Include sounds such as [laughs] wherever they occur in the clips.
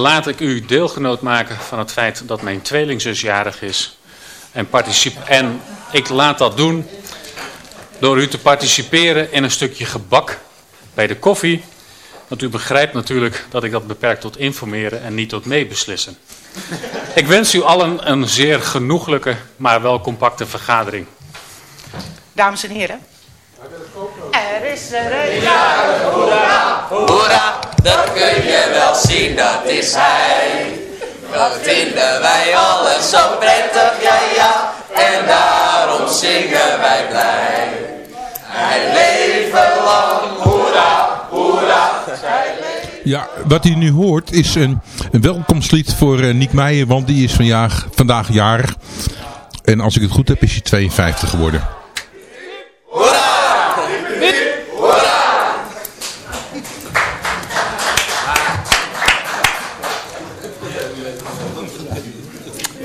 laat ik u deelgenoot maken van het feit dat mijn tweelingzus jarig is. En, en ik laat dat doen door u te participeren in een stukje gebak bij de koffie. Want u begrijpt natuurlijk dat ik dat beperk tot informeren en niet tot meebeslissen. Ik wens u allen een zeer genoeglijke, maar wel compacte vergadering. Dames en heren. Er is er een jarig, hoera, hoera, dat kun je wel zien, dat is hij. Dat vinden wij allen zo prettig, ja ja, en daarom zingen wij blij. Hij leven lang, hoera, hoera, ja, wat u nu hoort is een, een welkomstlied voor uh, Niek Meijer, want die is vandaag, vandaag jarig. En als ik het goed heb is hij 52 geworden.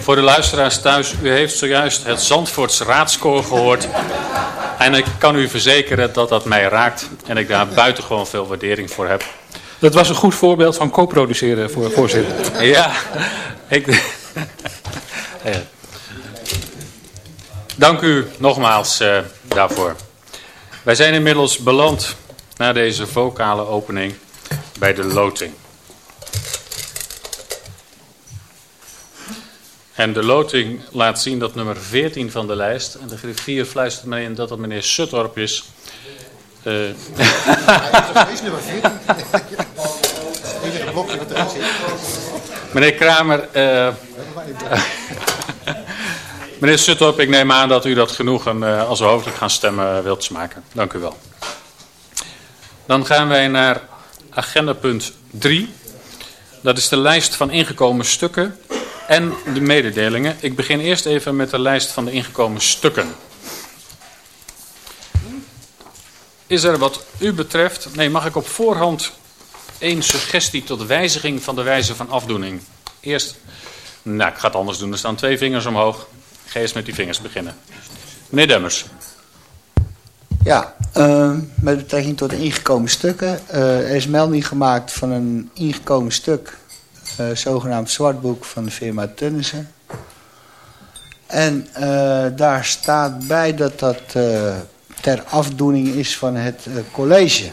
Voor de luisteraars thuis, u heeft zojuist het Zandvoorts raadskoor gehoord. En ik kan u verzekeren dat dat mij raakt en ik daar buitengewoon veel waardering voor heb. Dat was een goed voorbeeld van co-produceren, voor, voorzitter. Ja, ik... Dank u nogmaals uh, daarvoor. Wij zijn inmiddels beland na deze vocale opening bij de loting. En de loting laat zien dat nummer 14 van de lijst, en de griffier fluistert mij in dat dat meneer Suttorp is. Uh, is nummer 14. meneer Kramer, uh, [laughs] meneer Suttorp, ik neem aan dat u dat genoegen uh, als we hoofdelijk gaan stemmen wilt smaken. Dank u wel. Dan gaan wij naar agenda punt 3. Dat is de lijst van ingekomen stukken en de mededelingen. Ik begin eerst even met de lijst van de ingekomen stukken. Is er wat u betreft... Nee, mag ik op voorhand één suggestie tot wijziging van de wijze van afdoening? Eerst... Nou, ik ga het anders doen. Er staan twee vingers omhoog. Ga eens met die vingers beginnen. Meneer Demmers. Ja, uh, met betrekking tot de ingekomen stukken. Uh, er is melding gemaakt van een ingekomen stuk uh, zogenaamd zwartboek van de firma Tunnissen. En uh, daar staat bij dat dat uh, ter afdoening is van het college.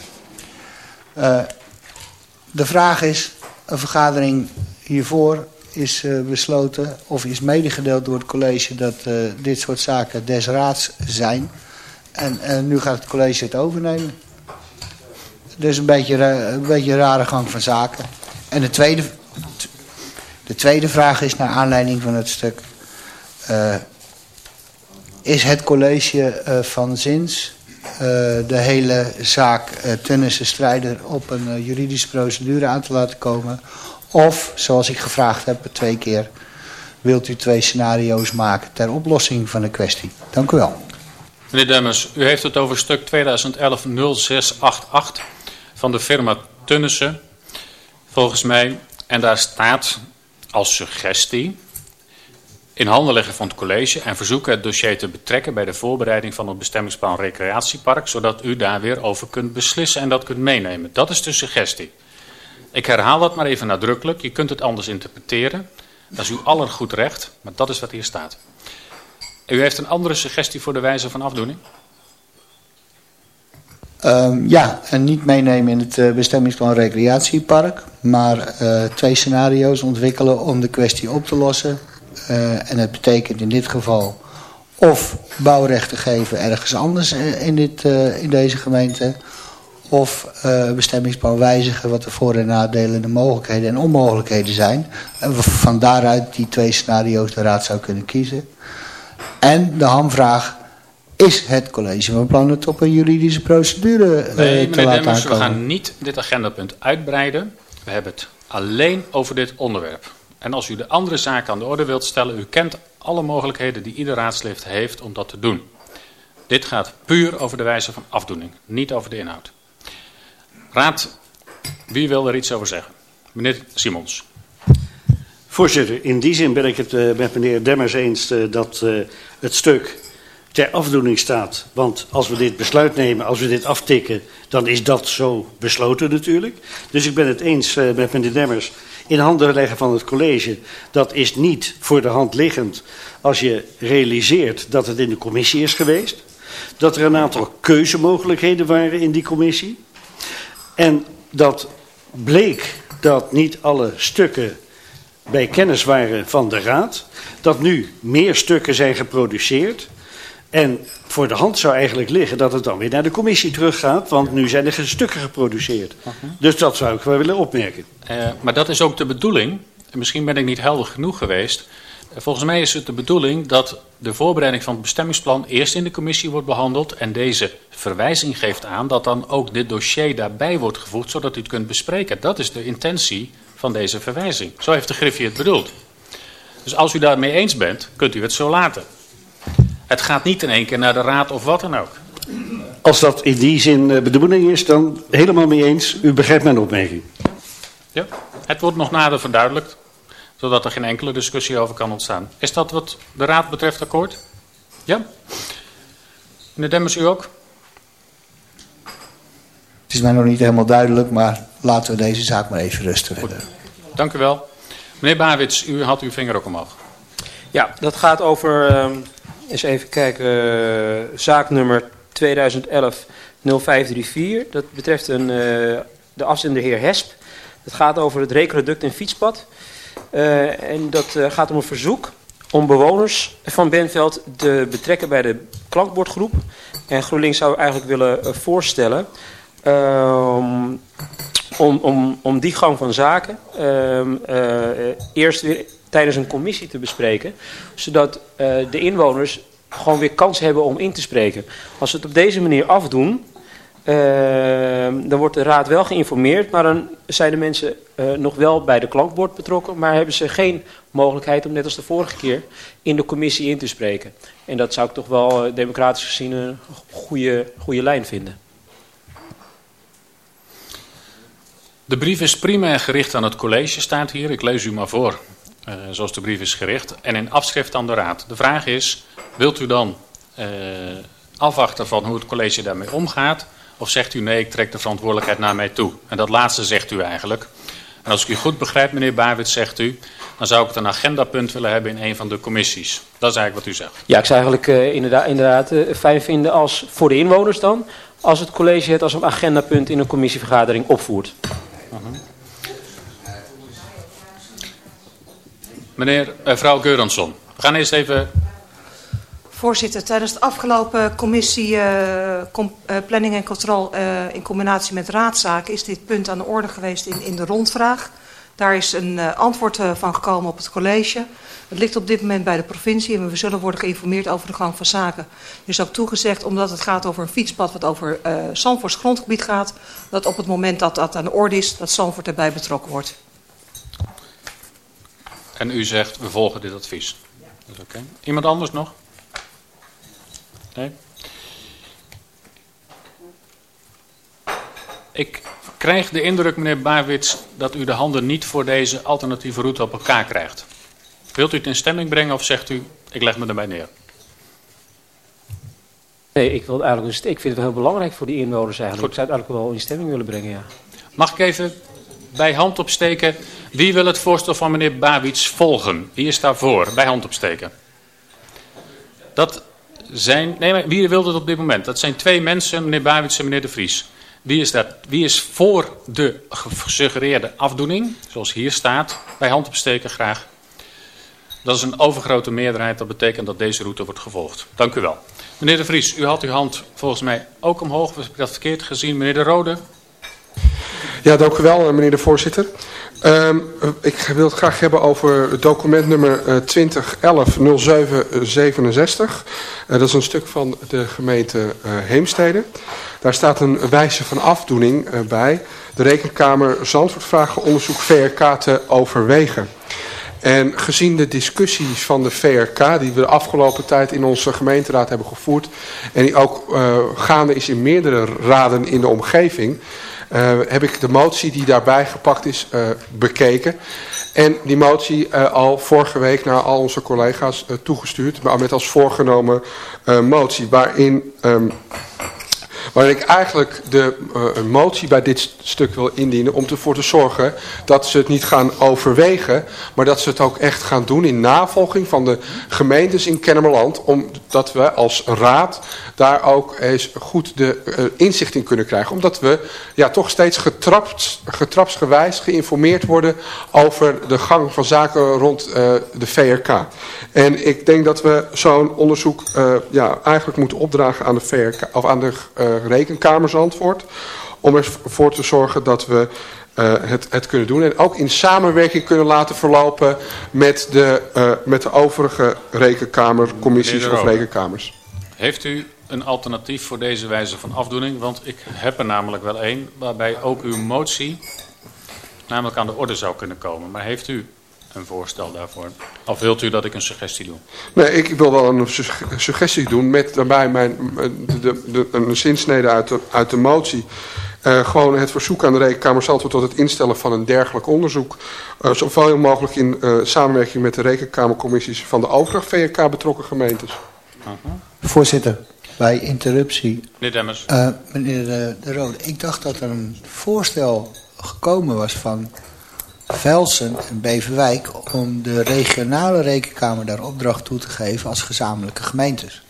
de vraag is, een vergadering hiervoor is besloten of is medegedeeld door het college dat dit soort zaken des raads zijn. En nu gaat het college het overnemen. Dus een beetje, een beetje een rare gang van zaken. En de tweede, de tweede vraag is naar aanleiding van het stuk. Uh, is het college uh, van zins uh, de hele zaak uh, Tunnissen Strijder op een juridische procedure aan te laten komen? Of, zoals ik gevraagd heb twee keer, wilt u twee scenario's maken ter oplossing van de kwestie? Dank u wel. Meneer Demmers, u heeft het over stuk 2011-0688 van de firma Tunnissen. Volgens mij, en daar staat als suggestie in handen leggen van het college en verzoeken het dossier te betrekken bij de voorbereiding van het bestemmingsplan recreatiepark, zodat u daar weer over kunt beslissen en dat kunt meenemen. Dat is de suggestie. Ik herhaal dat maar even nadrukkelijk, je kunt het anders interpreteren. Dat is uw aller goed recht, maar dat is wat hier staat. U heeft een andere suggestie voor de wijze van afdoening? Uh, ja, en niet meenemen in het uh, bestemmingsplan recreatiepark. Maar uh, twee scenario's ontwikkelen om de kwestie op te lossen. Uh, en het betekent in dit geval of bouwrechten geven ergens anders in, dit, in deze gemeente. Of bestemmingsplan wijzigen wat de voor- en nadelen, de mogelijkheden en onmogelijkheden zijn. En van daaruit die twee scenario's de raad zou kunnen kiezen. En de hamvraag is het college van plan het op een juridische procedure uh, nee, te laten Demmers, we gaan niet dit agendapunt uitbreiden. We hebben het alleen over dit onderwerp. En als u de andere zaken aan de orde wilt stellen, u kent alle mogelijkheden die ieder raadslid heeft om dat te doen. Dit gaat puur over de wijze van afdoening, niet over de inhoud. Raad, wie wil er iets over zeggen? Meneer Simons. Voorzitter, in die zin ben ik het uh, met meneer Demmers eens uh, dat het stuk ter afdoening staat. Want als we dit besluit nemen, als we dit aftikken, dan is dat zo besloten natuurlijk. Dus ik ben het eens uh, met meneer Demmers. in handen leggen van het college, dat is niet voor de hand liggend als je realiseert dat het in de commissie is geweest. Dat er een aantal keuzemogelijkheden waren in die commissie. En dat bleek dat niet alle stukken bij kennis waren van de raad. Dat nu meer stukken zijn geproduceerd. En voor de hand zou eigenlijk liggen dat het dan weer naar de commissie teruggaat, want nu zijn er stukken geproduceerd. Dus dat zou ik wel willen opmerken. Uh, maar dat is ook de bedoeling, en misschien ben ik niet helder genoeg geweest. Uh, volgens mij is het de bedoeling dat de voorbereiding van het bestemmingsplan eerst in de commissie wordt behandeld en deze verwijzing geeft aan dat dan ook dit dossier daarbij wordt gevoegd, zodat u het kunt bespreken. Dat is de intentie van deze verwijzing. Zo heeft de Griffie het bedoeld. Dus als u daarmee eens bent, kunt u het zo laten. Het gaat niet in één keer naar de raad of wat dan ook. Als dat in die zin de bedoeling is, dan helemaal mee eens. U begrijpt mijn opmerking. Ja, het wordt nog nader verduidelijkt, zodat er geen enkele discussie over kan ontstaan. Is dat wat de raad betreft akkoord? Ja? Meneer Demmers, u ook? Het is mij nog niet helemaal duidelijk, maar laten we deze zaak maar even rusten verder. Dank u wel. Meneer Bawits, u had uw vinger ook omhoog. Ja, dat gaat over, uh, eens even kijken, zaaknummer 2011-0534. Dat betreft een, uh, de afzender heer Hesp. Het gaat over het recreduct en fietspad. en dat gaat om een verzoek om bewoners van Benveld te betrekken bij de klankbordgroep. En GroenLinks zou eigenlijk willen voorstellen Um, om, om, om die gang van zaken uh, eerst weer tijdens een commissie te bespreken. Zodat uh, de inwoners gewoon weer kans hebben om in te spreken. Als we het op deze manier afdoen, uh, dan wordt de raad wel geïnformeerd. Maar dan zijn de mensen uh, nog wel bij de klankbord betrokken. Maar hebben ze geen mogelijkheid om net als de vorige keer in de commissie in te spreken. En dat zou ik toch wel democratisch gezien een goede, goede lijn vinden. De brief is primair gericht aan het college, staat hier. Ik lees u maar voor, uh, zoals de brief is gericht. En in afschrift aan de raad. De vraag is, wilt u dan uh, afwachten van hoe het college daarmee omgaat? Of zegt u nee, ik trek de verantwoordelijkheid naar mij toe? En dat laatste zegt u eigenlijk. En als ik u goed begrijp, meneer Barwit, zegt u... dan zou ik het een agendapunt willen hebben in een van de commissies. Dat is eigenlijk wat u zegt. Ja, ik zou eigenlijk uh, inderdaad, inderdaad fijn vinden als voor de inwoners dan... als het college het als een agendapunt in een commissievergadering opvoert. Meneer, mevrouw Geuransson, we gaan eerst even... Voorzitter, tijdens de afgelopen commissie uh, com, uh, Planning en Controle uh, in combinatie met raadzaken is dit punt aan de orde geweest in, in de rondvraag. Daar is een antwoord van gekomen op het college. Het ligt op dit moment bij de provincie en we zullen worden geïnformeerd over de gang van zaken. Er is ook toegezegd, omdat het gaat over een fietspad wat over Zandvoorts grondgebied gaat, dat op het moment dat dat aan de orde is, dat Zandvoort erbij betrokken wordt. En u zegt, we volgen dit advies. Dat is oké. Okay. Iemand anders nog? Nee? Ik krijg de indruk, meneer Baarwits, dat u de handen niet voor deze alternatieve route op elkaar krijgt. Wilt u het in stemming brengen of zegt u, ik leg me erbij neer? Nee, ik, wil eigenlijk, ik vind het wel heel belangrijk voor die inwoners eigenlijk. Goed. Ik zou het eigenlijk wel in stemming willen brengen, ja. Mag ik even bij hand opsteken. Wie wil het voorstel van meneer Bawits volgen? Wie is daarvoor? Bij hand opsteken. Dat zijn... Nee, maar wie wil het op dit moment? Dat zijn twee mensen, meneer Bawits en meneer De Vries. Wie is, dat? Wie is voor de gesuggereerde afdoening? Zoals hier staat. Bij hand opsteken graag. Dat is een overgrote meerderheid. Dat betekent dat deze route wordt gevolgd. Dank u wel. Meneer De Vries, u had uw hand volgens mij ook omhoog. Heb ik dat verkeerd gezien? Meneer De Rode? Ja, dank u wel, meneer de voorzitter. Um, ik wil het graag hebben over document nummer uh, 2011-0767. Uh, dat is een stuk van de gemeente Heemstede. Daar staat een wijze van afdoening bij. De Rekenkamer Zandvoort vragen onderzoek VRK te overwegen. En gezien de discussies van de VRK die we de afgelopen tijd in onze gemeenteraad hebben gevoerd... en die ook gaande is in meerdere raden in de omgeving... Uh, heb ik de motie die daarbij gepakt is uh, bekeken. En die motie uh, al vorige week naar al onze collega's toegestuurd. Maar met als voorgenomen motie waarin um, Waarin ik eigenlijk de een motie bij dit stuk wil indienen om ervoor te zorgen dat ze het niet gaan overwegen, maar dat ze het ook echt gaan doen in navolging van de gemeentes in Kennemerland, omdat we als raad daar ook eens goed de uh, inzicht in kunnen krijgen. Omdat we ja, toch steeds getrapt, getrapsgewijs geïnformeerd worden over de gang van zaken rond uh, de VRK. En ik denk dat we zo'n onderzoek ja, eigenlijk moeten opdragen aan de VRK of aan de rekenkamers antwoord. Om ervoor te zorgen dat we uh, het, het, kunnen doen. En ook in samenwerking kunnen laten verlopen met de, uh, met de overige rekenkamercommissies of rekenkamers. Heeft u een alternatief voor deze wijze van afdoening? Want ik heb er namelijk wel één waarbij ook uw motie namelijk aan de orde zou kunnen komen. Maar heeft u een voorstel daarvoor? Of wilt u dat ik een suggestie doe? Nee, ik wil wel een suggestie doen met daarbij mijn, de, de, de, een zinsnede uit de, uit de motie. Uh, gewoon het verzoek aan de Rekenkamer Zandvoort tot het instellen van een dergelijk onderzoek. Uh, zoveel mogelijk in uh, samenwerking met de Rekenkamercommissies van de overige VRK betrokken gemeentes. -huh. Voorzitter, bij interruptie. Meneer Demmers. meneer de, de Rode, ik dacht dat er een voorstel gekomen was van Velsen en Beverwijk om de regionale rekenkamer daar opdracht toe te geven als gezamenlijke gemeentes.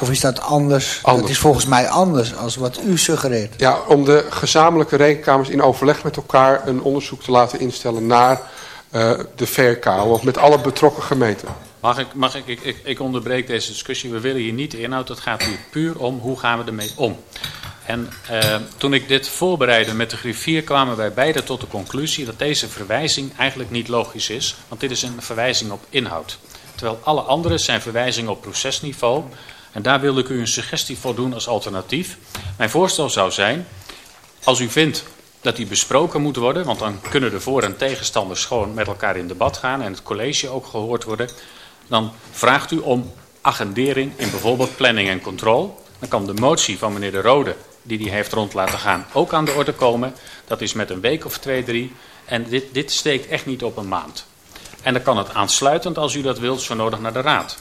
Of is dat anders? anders? Dat is volgens mij anders als wat u suggereert. Ja, om de gezamenlijke rekenkamers in overleg met elkaar een onderzoek te laten instellen naar uh, de VRK of met alle betrokken gemeenten. Mag ik, mag ik, ik, ik, onderbreek deze discussie. We willen hier niet de inhoud. Het gaat hier puur om hoe gaan we ermee om. En uh, toen ik dit voorbereidde met de griffier kwamen wij beide tot de conclusie dat deze verwijzing eigenlijk niet logisch is. Want dit is een verwijzing op inhoud. Terwijl alle andere zijn verwijzingen op procesniveau. En daar wilde ik u een suggestie voor doen als alternatief. Mijn voorstel zou zijn, als u vindt dat die besproken moet worden, want dan kunnen de voor- en tegenstanders gewoon met elkaar in debat gaan en het college ook gehoord worden, dan vraagt u om agendering in bijvoorbeeld planning en control. Dan kan de motie van meneer De Rode, die die heeft rond laten gaan, ook aan de orde komen. Dat is met een week of twee, drie. En dit, dit steekt echt niet op een maand. En dan kan het aansluitend, als u dat wilt, zo nodig naar de raad.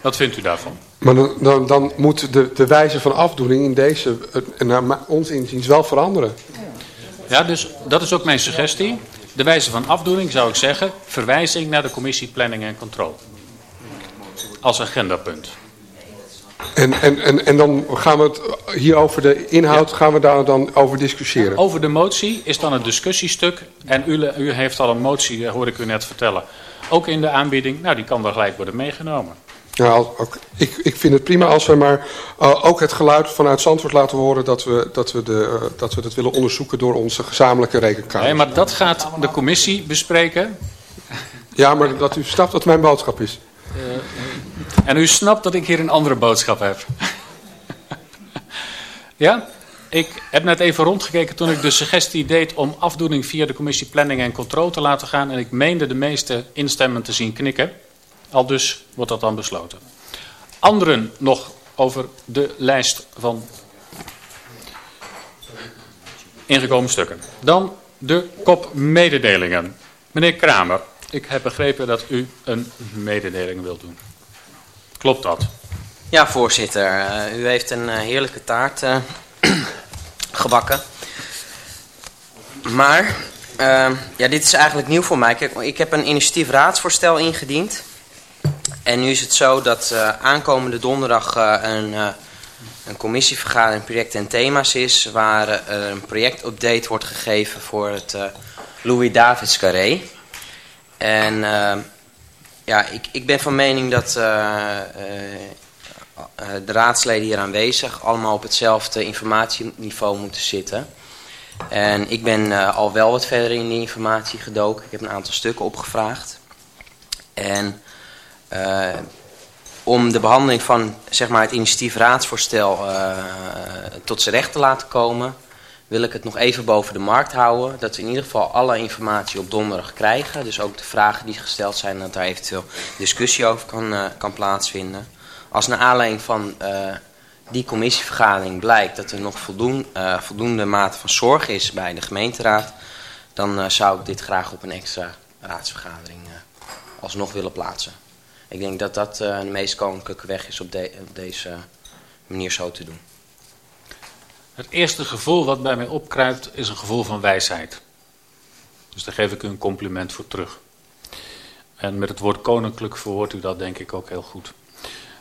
Wat vindt u daarvan? Maar dan, dan, dan moet de, de wijze van afdoening in deze, naar ons inziens, wel veranderen. Ja, dus dat is ook mijn suggestie. De wijze van afdoening zou ik zeggen, verwijzing naar de commissie Planning en Controle. Als agendapunt. En, en, en, en dan gaan we het hier over de inhoud, ja. gaan we daar dan over discussiëren? Over de motie is dan een discussiestuk. En u, u heeft al een motie, hoorde ik u net vertellen. Ook in de aanbieding, nou die kan wel gelijk worden meegenomen. Ik, ik vind het prima als we maar uh, ook het geluid vanuit Zandvoort laten horen dat we, dat, we de, uh, dat we dat willen onderzoeken door onze gezamenlijke rekenkamer. Nee, maar dat gaat de commissie bespreken. Ja, maar dat u snapt wat mijn boodschap is. Uh, en u snapt dat ik hier een andere boodschap heb. [laughs] ja? Ik heb net even rondgekeken toen ik de suggestie deed om afdoening via de commissie Planning en Controle te laten gaan. En ik meende de meeste instemmen te zien knikken. Al dus wordt dat dan besloten. Anderen nog over de lijst van ingekomen stukken. Dan de kop mededelingen. Meneer Kramer, ik heb begrepen dat u een mededeling wilt doen. Klopt dat? Ja, voorzitter. Uh, u heeft een uh, heerlijke taart uh, [clears throat] gebakken. Maar, ja, dit is eigenlijk nieuw voor mij. Ik heb een initiatief raadsvoorstel ingediend. En nu is het zo dat aankomende donderdag een, een commissievergadering projecten en thema's is... waar een projectupdate wordt gegeven voor het Louis Davids Carré. En ja, ik, ik ben van mening dat de raadsleden hier aanwezig... allemaal op hetzelfde informatieniveau moeten zitten... En ik ben al wel wat verder in die informatie gedoken. Ik heb een aantal stukken opgevraagd. En... Om de behandeling van zeg maar, het initiatief raadsvoorstel tot zijn recht te laten komen, wil ik het nog even boven de markt houden. Dat we in ieder geval alle informatie op donderdag krijgen. Dus ook de vragen die gesteld zijn, dat daar eventueel discussie over kan, uh, kan plaatsvinden. Als naar aanleiding van die commissievergadering blijkt dat er nog voldoen, voldoende mate van zorg is bij de gemeenteraad, dan zou ik dit graag op een extra raadsvergadering alsnog willen plaatsen. Ik denk dat dat de meest koninklijke weg is op, op deze manier zo te doen. Het eerste gevoel wat bij mij opkruipt is een gevoel van wijsheid. Dus daar geef ik u een compliment voor terug. En met het woord koninklijk verwoordt u dat denk ik ook heel goed.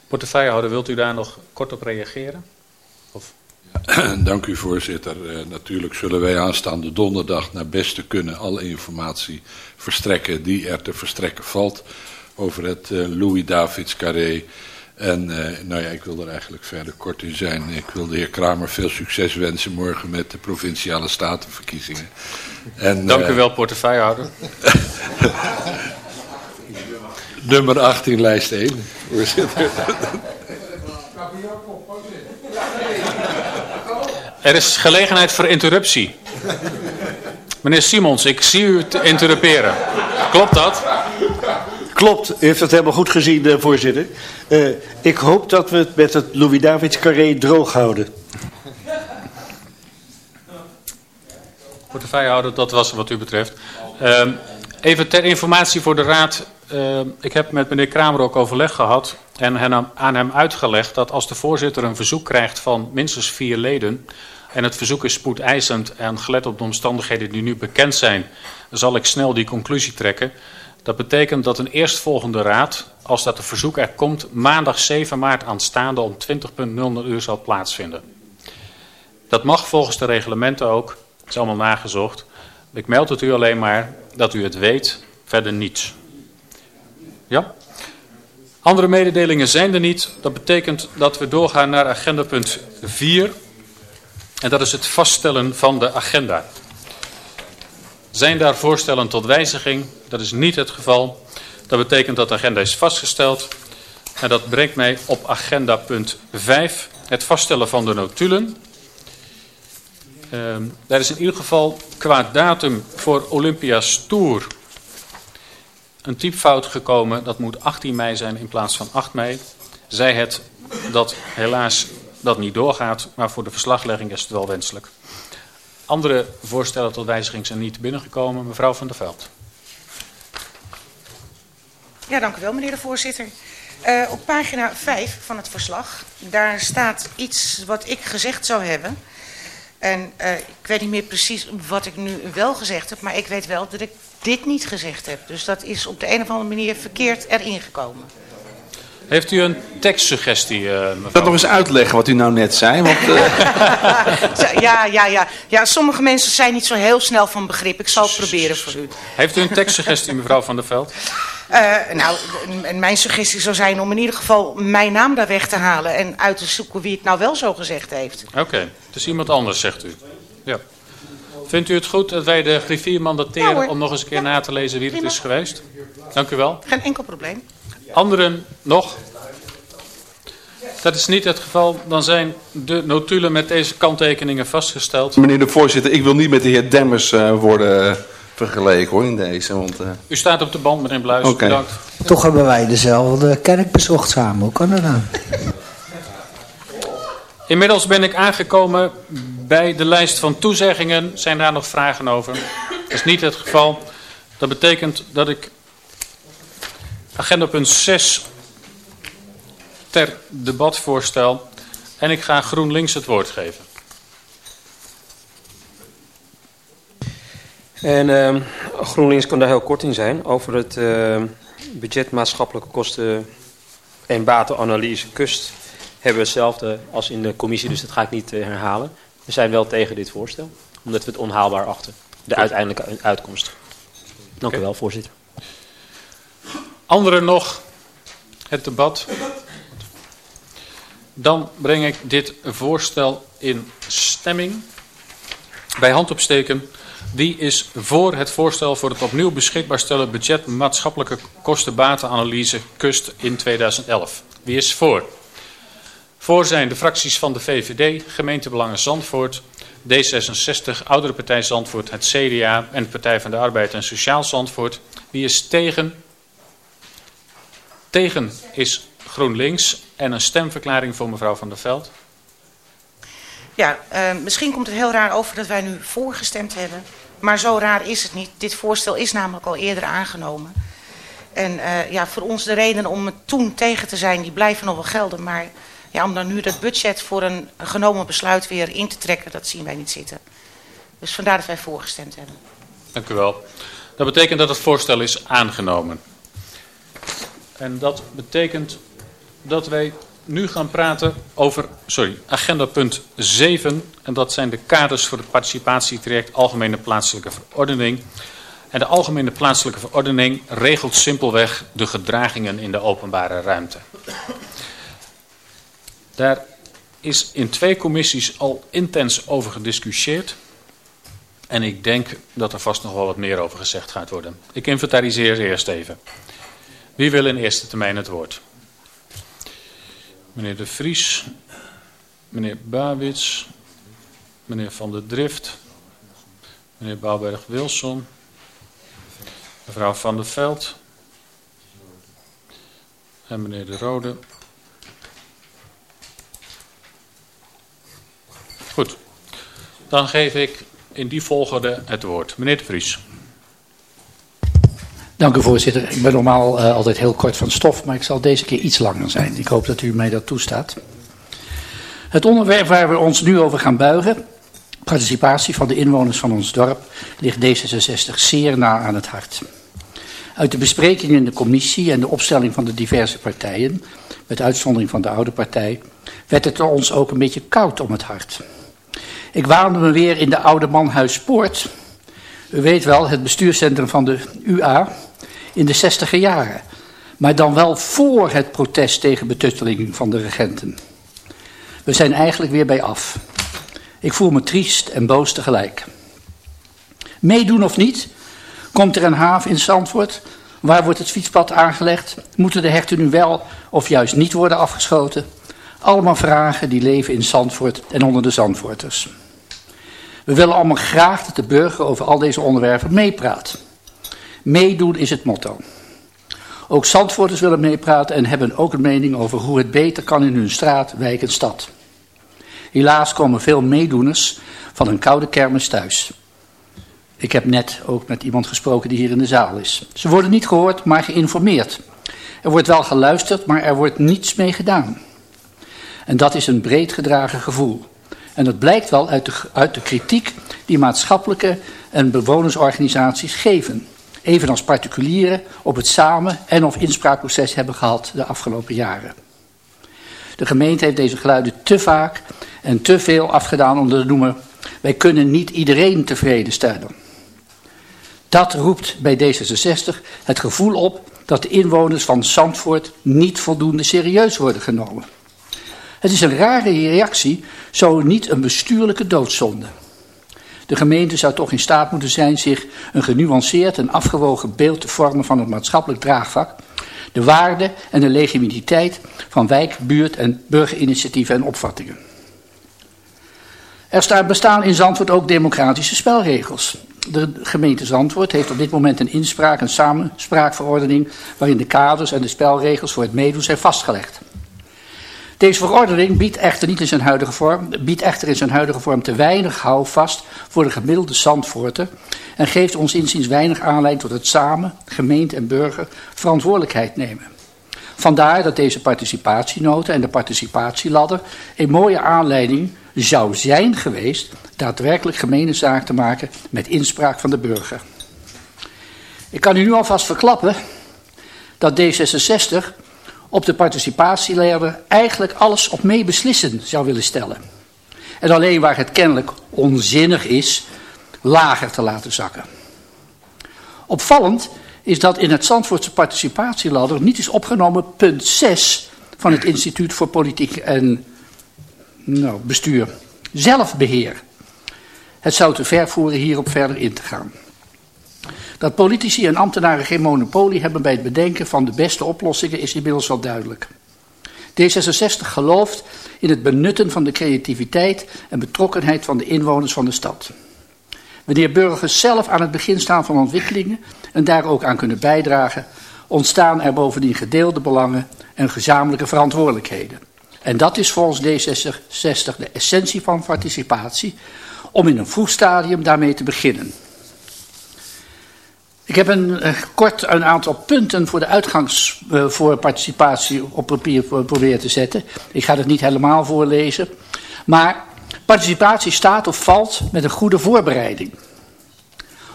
Portefeuillehouder, wilt u daar nog kort op reageren? Of? [clears throat] Dank u voorzitter. Uh, natuurlijk zullen wij aanstaande donderdag naar beste kunnen alle informatie verstrekken die er te verstrekken valt over het uh, Louis Davids Carré. En uh, nou ja, ik wil er eigenlijk verder kort in zijn. Ik wil de heer Kramer veel succes wensen morgen met de provinciale statenverkiezingen. En, Dank u wel, portefeuillehouder. [laughs] Nummer 18, lijst 1, voorzitter. Er is gelegenheid voor interruptie. Meneer Simons, ik zie u te interruperen. Klopt dat? Klopt, u heeft het helemaal goed gezien, uh, voorzitter. Uh, ik hoop dat we het met het Louis-Davids carré droog houden. Portefeuillehouder, dat was wat u betreft. Uh, even ter informatie voor de raad. ik heb met meneer Kramer ook overleg gehad en aan hem uitgelegd dat als de voorzitter een verzoek krijgt van minstens vier leden en het verzoek is spoedeisend en gelet op de omstandigheden die nu bekend zijn, zal ik snel die conclusie trekken. Dat betekent dat een eerstvolgende raad, als dat de verzoek er komt, maandag 7 maart aanstaande om 20.00 uur zal plaatsvinden. Dat mag volgens de reglementen ook, het is allemaal nagezocht. Ik meld het u alleen maar dat u het weet, verder niets. Ja? Andere mededelingen zijn er niet. Dat betekent dat we doorgaan naar agenda punt 4. En dat is het vaststellen van de agenda. Zijn daar voorstellen tot wijziging? Dat is niet het geval. Dat betekent dat de agenda is vastgesteld. En dat brengt mij op agenda punt 5. Het vaststellen van de notulen. Uh, daar is in ieder geval qua datum voor Olympia's Tour een typfout gekomen. Dat moet 18 mei zijn in plaats van 8 mei. Zij het dat helaas dat niet doorgaat, maar voor de verslaglegging is het wel wenselijk. Andere voorstellen tot wijziging zijn niet binnengekomen. Mevrouw van der Veld. Ja, dank u wel, meneer de voorzitter. Uh, op pagina 5 van het verslag, daar staat iets wat ik gezegd zou hebben. En uh, ik weet niet meer precies wat ik nu wel gezegd heb, maar ik weet wel dat ik dit niet gezegd heb. Dus dat is op de een of andere manier verkeerd erin gekomen. Heeft u een tekstsuggestie, uh, mevrouw? Dat nog eens uitleggen wat u nou net zei. Want, [laughs] uh... ja, ja, ja, ja. Sommige mensen zijn niet zo heel snel van begrip. Ik zal het proberen voor u. Heeft u een tekstsuggestie, mevrouw Van der Veld? Uh, nou, mijn suggestie zou zijn om in ieder geval mijn naam daar weg te halen... en uit te zoeken wie het nou wel zo gezegd heeft. Oké, okay. dus iemand anders, zegt u. Ja. Vindt u het goed dat wij de griffier mandateren ja, om nog eens een keer ja. na te lezen wie Prima. het is geweest? Dank u wel. Geen enkel probleem. Anderen nog? Dat is niet het geval. Dan zijn de notulen met deze kanttekeningen vastgesteld. Meneer de voorzitter, ik wil niet met de heer Demmers uh, worden uh, vergeleken hoor in deze. Want, uh... U staat op de band, meneer Bluis. Okay. Bedankt. Toch hebben wij dezelfde kerk bezocht samen. Hoe kan dat nou? Inmiddels ben ik aangekomen bij de lijst van toezeggingen. Zijn daar nog vragen over? Dat is niet het geval. Dat betekent dat ik agenda punt 6 ter debat voorstel. En ik ga GroenLinks het woord geven. En uh, GroenLinks kan daar heel kort in zijn over het uh, budget maatschappelijke kosten en batenanalyse kust. Hebben we hetzelfde als in de commissie, dus dat ga ik niet uh, herhalen. We zijn wel tegen dit voorstel, omdat we het onhaalbaar achten. De uiteindelijke uitkomst. Dank u wel, voorzitter. Anderen nog het debat? Dan breng ik dit voorstel in stemming. Bij handopsteken. Wie is voor het voorstel voor het opnieuw beschikbaar stellen budget maatschappelijke kostenbatenanalyse kust in 2011? Wie is voor? Voor zijn de fracties van de VVD, Gemeentebelangen Zandvoort, D66, Oudere Partij Zandvoort, het CDA en de Partij van de Arbeid en Sociaal Zandvoort. Wie is tegen? Tegen is GroenLinks en een stemverklaring voor mevrouw Van der Veld. Ja, uh, misschien komt het heel raar over dat wij nu voorgestemd hebben. Maar zo raar is het niet. Dit voorstel is namelijk al eerder aangenomen. En uh, ja, voor ons de reden om het toen tegen te zijn, die blijven nog wel gelden. Maar Ja, om dan nu dat budget voor een genomen besluit weer in te trekken, dat zien wij niet zitten. Dus vandaar dat wij voorgestemd hebben. Dank u wel. Dat betekent dat het voorstel is aangenomen. En dat betekent dat wij nu gaan praten over, sorry, agenda punt 7. En dat zijn de kaders voor het participatietraject Algemene Plaatselijke Verordening. En de Algemene Plaatselijke Verordening regelt simpelweg de gedragingen in de openbare ruimte. Daar is in twee commissies al intens over gediscussieerd. En ik denk dat er vast nog wel wat meer over gezegd gaat worden. Ik inventariseer eerst even. Wie wil in eerste termijn het woord? Meneer De Vries, meneer Bawits, meneer Van der Drift, meneer Bouwberg-Wilson, mevrouw Van der Veld en meneer De Rode. Goed, dan geef ik in die volgorde het woord. Meneer De Vries. Dank u voorzitter. Ik ben normaal uh, altijd heel kort van stof, maar ik zal deze keer iets langer zijn. Ik hoop dat u mij dat toestaat. Het onderwerp waar we ons nu over gaan buigen, participatie van de inwoners van ons dorp, ligt D66 zeer na aan het hart. Uit de besprekingen in de commissie en de opstelling van de diverse partijen, met uitzondering van de oude partij, werd het ons ook een beetje koud om het hart. Ik waande me weer in de oude manhuispoort. U weet wel, het bestuurscentrum van de UA in de zestiger jaren. Maar dan wel voor het protest tegen betutteling van de regenten. We zijn eigenlijk weer bij af. Ik voel me triest en boos tegelijk. Meedoen of niet? Komt er een haven in Zandvoort? Waar wordt het fietspad aangelegd? Moeten de herten nu wel of juist niet worden afgeschoten? Allemaal vragen die leven in Zandvoort en onder de Zandvoorters. We willen allemaal graag dat de burger over al deze onderwerpen meepraat. Meedoen is het motto. Ook Zandvoorters willen meepraten en hebben ook een mening over hoe het beter kan in hun straat, wijk en stad. Helaas komen veel meedoeners van een koude kermis thuis. Ik heb net ook met iemand gesproken die hier in de zaal is. Ze worden niet gehoord, maar geïnformeerd. Er wordt wel geluisterd, maar er wordt niets mee gedaan. En dat is een breed gedragen gevoel. En dat blijkt wel uit de, uit de kritiek die maatschappelijke en bewonersorganisaties geven. Evenals particulieren op het samen- en of inspraakproces hebben gehad de afgelopen jaren. De gemeente heeft deze geluiden te vaak en te veel afgedaan onder de noemer... wij kunnen niet iedereen tevreden stellen. Dat roept bij D66 het gevoel op dat de inwoners van Zandvoort niet voldoende serieus worden genomen. Het is een rare reactie, zo niet een bestuurlijke doodzonde. De gemeente zou toch in staat moeten zijn zich een genuanceerd en afgewogen beeld te vormen van het maatschappelijk draagvlak, de waarde en de legitimiteit van wijk, buurt en burgerinitiatieven en opvattingen. Er bestaan in Zandvoort ook democratische spelregels. De gemeente Zandvoort heeft op dit moment een inspraak- en samenspraakverordening waarin de kaders en de spelregels voor het meedoen zijn vastgelegd. Deze verordening biedt echter, niet in zijn huidige vorm, biedt echter in zijn huidige vorm te weinig houvast voor de gemiddelde Zandvoorter en geeft ons inziens weinig aanleiding tot het samen, gemeente en burger, verantwoordelijkheid nemen. Vandaar dat deze participatienota en de participatieladder een mooie aanleiding zou zijn geweest daadwerkelijk gemene zaak te maken met inspraak van de burger. Ik kan u nu alvast verklappen dat D66 op de participatieleider eigenlijk alles op meebeslissen zou willen stellen. En alleen waar het kennelijk onzinnig is, lager te laten zakken. Opvallend is dat in het Zandvoortse participatieladder niet is opgenomen punt 6 van het Instituut voor Politiek en nou, Bestuur. Zelfbeheer. Het zou te ver voeren hierop verder in te gaan. Dat politici en ambtenaren geen monopolie hebben bij het bedenken van de beste oplossingen is inmiddels wel duidelijk. D66 gelooft in het benutten van de creativiteit en betrokkenheid van de inwoners van de stad. Wanneer burgers zelf aan het begin staan van ontwikkelingen en daar ook aan kunnen bijdragen, ontstaan er bovendien gedeelde belangen en gezamenlijke verantwoordelijkheden. En dat is volgens D66 de essentie van participatie, om in een vroeg stadium daarmee te beginnen. Ik heb een, uh, kort een aantal punten voor de uitgangs uh, voor participatie op papier proberen te zetten. Ik ga het niet helemaal voorlezen. Maar participatie staat of valt met een goede voorbereiding.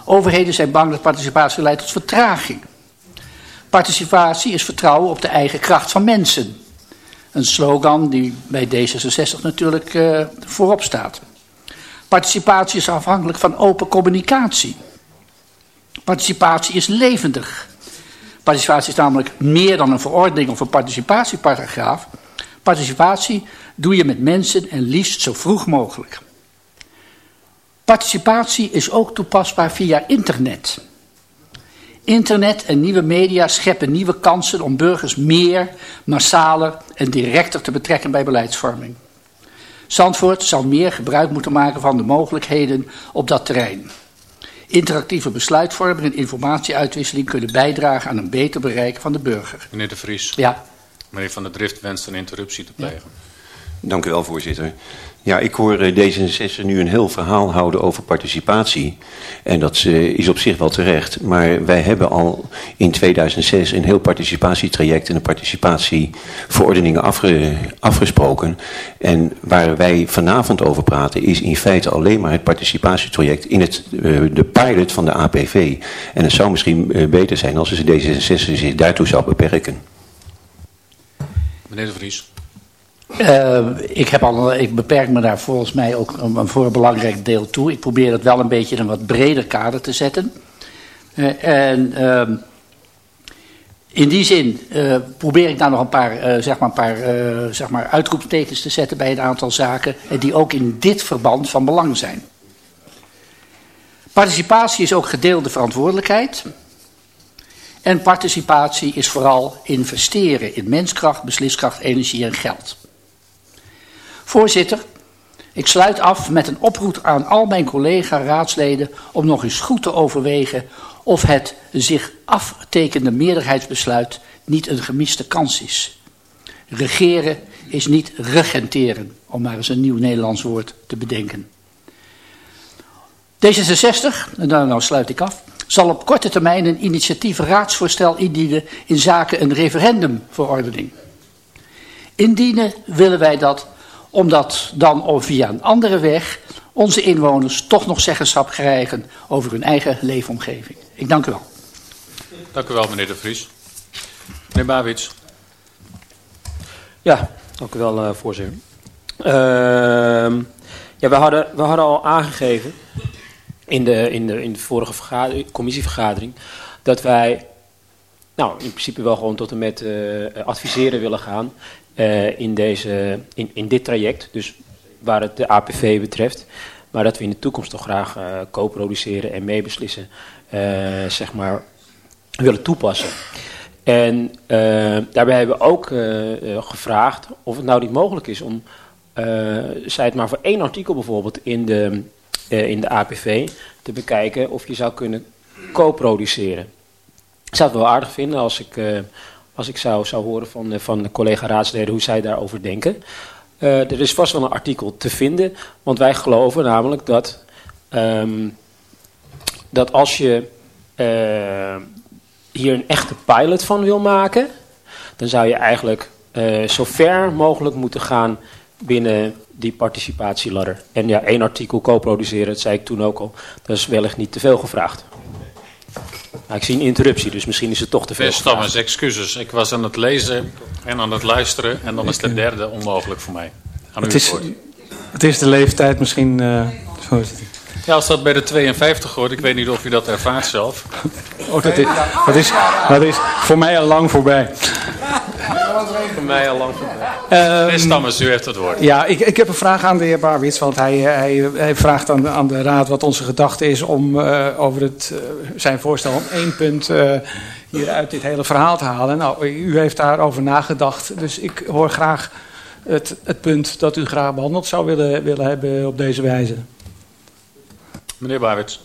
Overheden zijn bang dat participatie leidt tot vertraging. Participatie is vertrouwen op de eigen kracht van mensen. Een slogan die bij D66 natuurlijk uh, voorop staat. Participatie is afhankelijk van open communicatie. Participatie is levendig. Participatie is namelijk meer dan een verordening of een participatieparagraaf. Participatie doe je met mensen en liefst zo vroeg mogelijk. Participatie is ook toepasbaar via internet. Internet en nieuwe media scheppen nieuwe kansen om burgers meer, massaler en directer te betrekken bij beleidsvorming. Zandvoort zal meer gebruik moeten maken van de mogelijkheden op dat terrein. Interactieve besluitvorming en informatieuitwisseling kunnen bijdragen aan een beter bereiken van de burger. Meneer De Vries. Ja. Meneer Van der Drift wenst een interruptie te plegen. Ja. Dank u wel, voorzitter. Ja, ik hoor D66 nu een heel verhaal houden over participatie. En dat is op zich wel terecht. Maar wij hebben al in 2006 een heel participatietraject en een participatieverordeningen afge, afgesproken. En waar wij vanavond over praten is in feite alleen maar het participatietraject in het, de pilot van de APV. En het zou misschien beter zijn als de D66 zich daartoe zou beperken. Meneer De Vries. Uh, ik, heb al, beperk me daar volgens mij ook een, voor een belangrijk deel toe. Ik probeer het wel een beetje in een wat breder kader te zetten. Uh, en uh, in die zin probeer ik daar nog een paar, zeg maar een paar zeg maar uitroeptekens te zetten bij een aantal zaken. die ook in dit verband van belang zijn. Participatie is ook gedeelde verantwoordelijkheid. En participatie is vooral investeren in menskracht, besliskracht, energie en geld. Voorzitter, ik sluit af met een oproep aan al mijn collega-raadsleden om nog eens goed te overwegen of het zich aftekende meerderheidsbesluit niet een gemiste kans is. Regeren is niet regenteren, om maar eens een nieuw Nederlands woord te bedenken. D66, en dan nou sluit ik af, zal op korte termijn een initiatief raadsvoorstel indienen in zaken een referendumverordening. Indienen willen wij dat omdat dan via een andere weg onze inwoners toch nog zeggenschap krijgen over hun eigen leefomgeving. Ik dank u wel. Dank u wel, meneer De Vries. Meneer Bawits. Ja, dank u wel, uh, voorzitter. Uh, ja, we hadden, we hadden al aangegeven in de, in de, in de vorige vergadering, commissievergadering dat wij nou, in principe wel gewoon tot en met uh, adviseren willen gaan uh, in, deze, in, in dit traject, dus waar het de APV betreft. Maar dat we in de toekomst toch graag uh, co-produceren en meebeslissen, uh, zeg maar, willen toepassen. En daarbij hebben we ook gevraagd of het nou niet mogelijk is om, zij het maar voor één artikel bijvoorbeeld in de, in de APV, te bekijken of je zou kunnen co-produceren. Ik zou het wel aardig vinden als ik als ik zou, zou horen van, van de collega-raadsleden hoe zij daarover denken. Uh, er is vast wel een artikel te vinden, want wij geloven namelijk dat, um, dat als je uh, hier een echte pilot van wil maken, dan zou je eigenlijk zo ver mogelijk moeten gaan binnen die participatieladder. En ja, één artikel co-produceren, dat zei ik toen ook al, dat is wellicht niet te veel gevraagd. Nou, ik zie een interruptie, dus misschien is het toch te veel. Thomas, excuses. Ik was aan het lezen en aan het luisteren en dan is de derde onmogelijk voor mij. Aan het, is, het is de leeftijd misschien. Uh, ja, als dat bij de 52 hoort, ik weet niet of u dat ervaart zelf. Oh, dat is, dat is, dat is voor mij al lang voorbij. Voor mij al lang voorbij. Um, Stammers, u heeft het woord. Ja, ik, ik heb een vraag aan de heer Barwits. Want hij, hij, hij vraagt aan de, aan de raad wat onze gedachte is om uh, over het, uh, zijn voorstel om één punt uh, hier uit dit hele verhaal te halen. Nou, u heeft daarover nagedacht. Dus ik hoor graag het, het punt dat u graag behandeld zou willen, willen hebben op deze wijze. Meneer Barwits.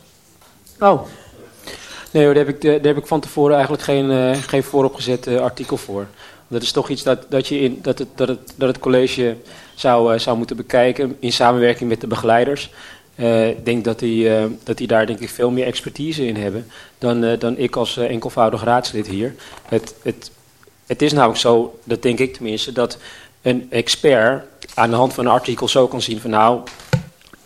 Oh. Nee, daar heb ik, daar heb ik van tevoren eigenlijk geen, uh, geen vooropgezet uh, artikel voor. Dat is toch iets dat, dat, je in, dat, het, dat, het, dat het college zou, zou moeten bekijken in samenwerking met de begeleiders. Eh, ik denk dat die, eh, dat die daar denk ik veel meer expertise in hebben dan, eh, dan ik als eh, enkelvoudig raadslid hier. Het, het, het is namelijk zo, dat denk ik tenminste, dat een expert aan de hand van een artikel zo kan zien van nou,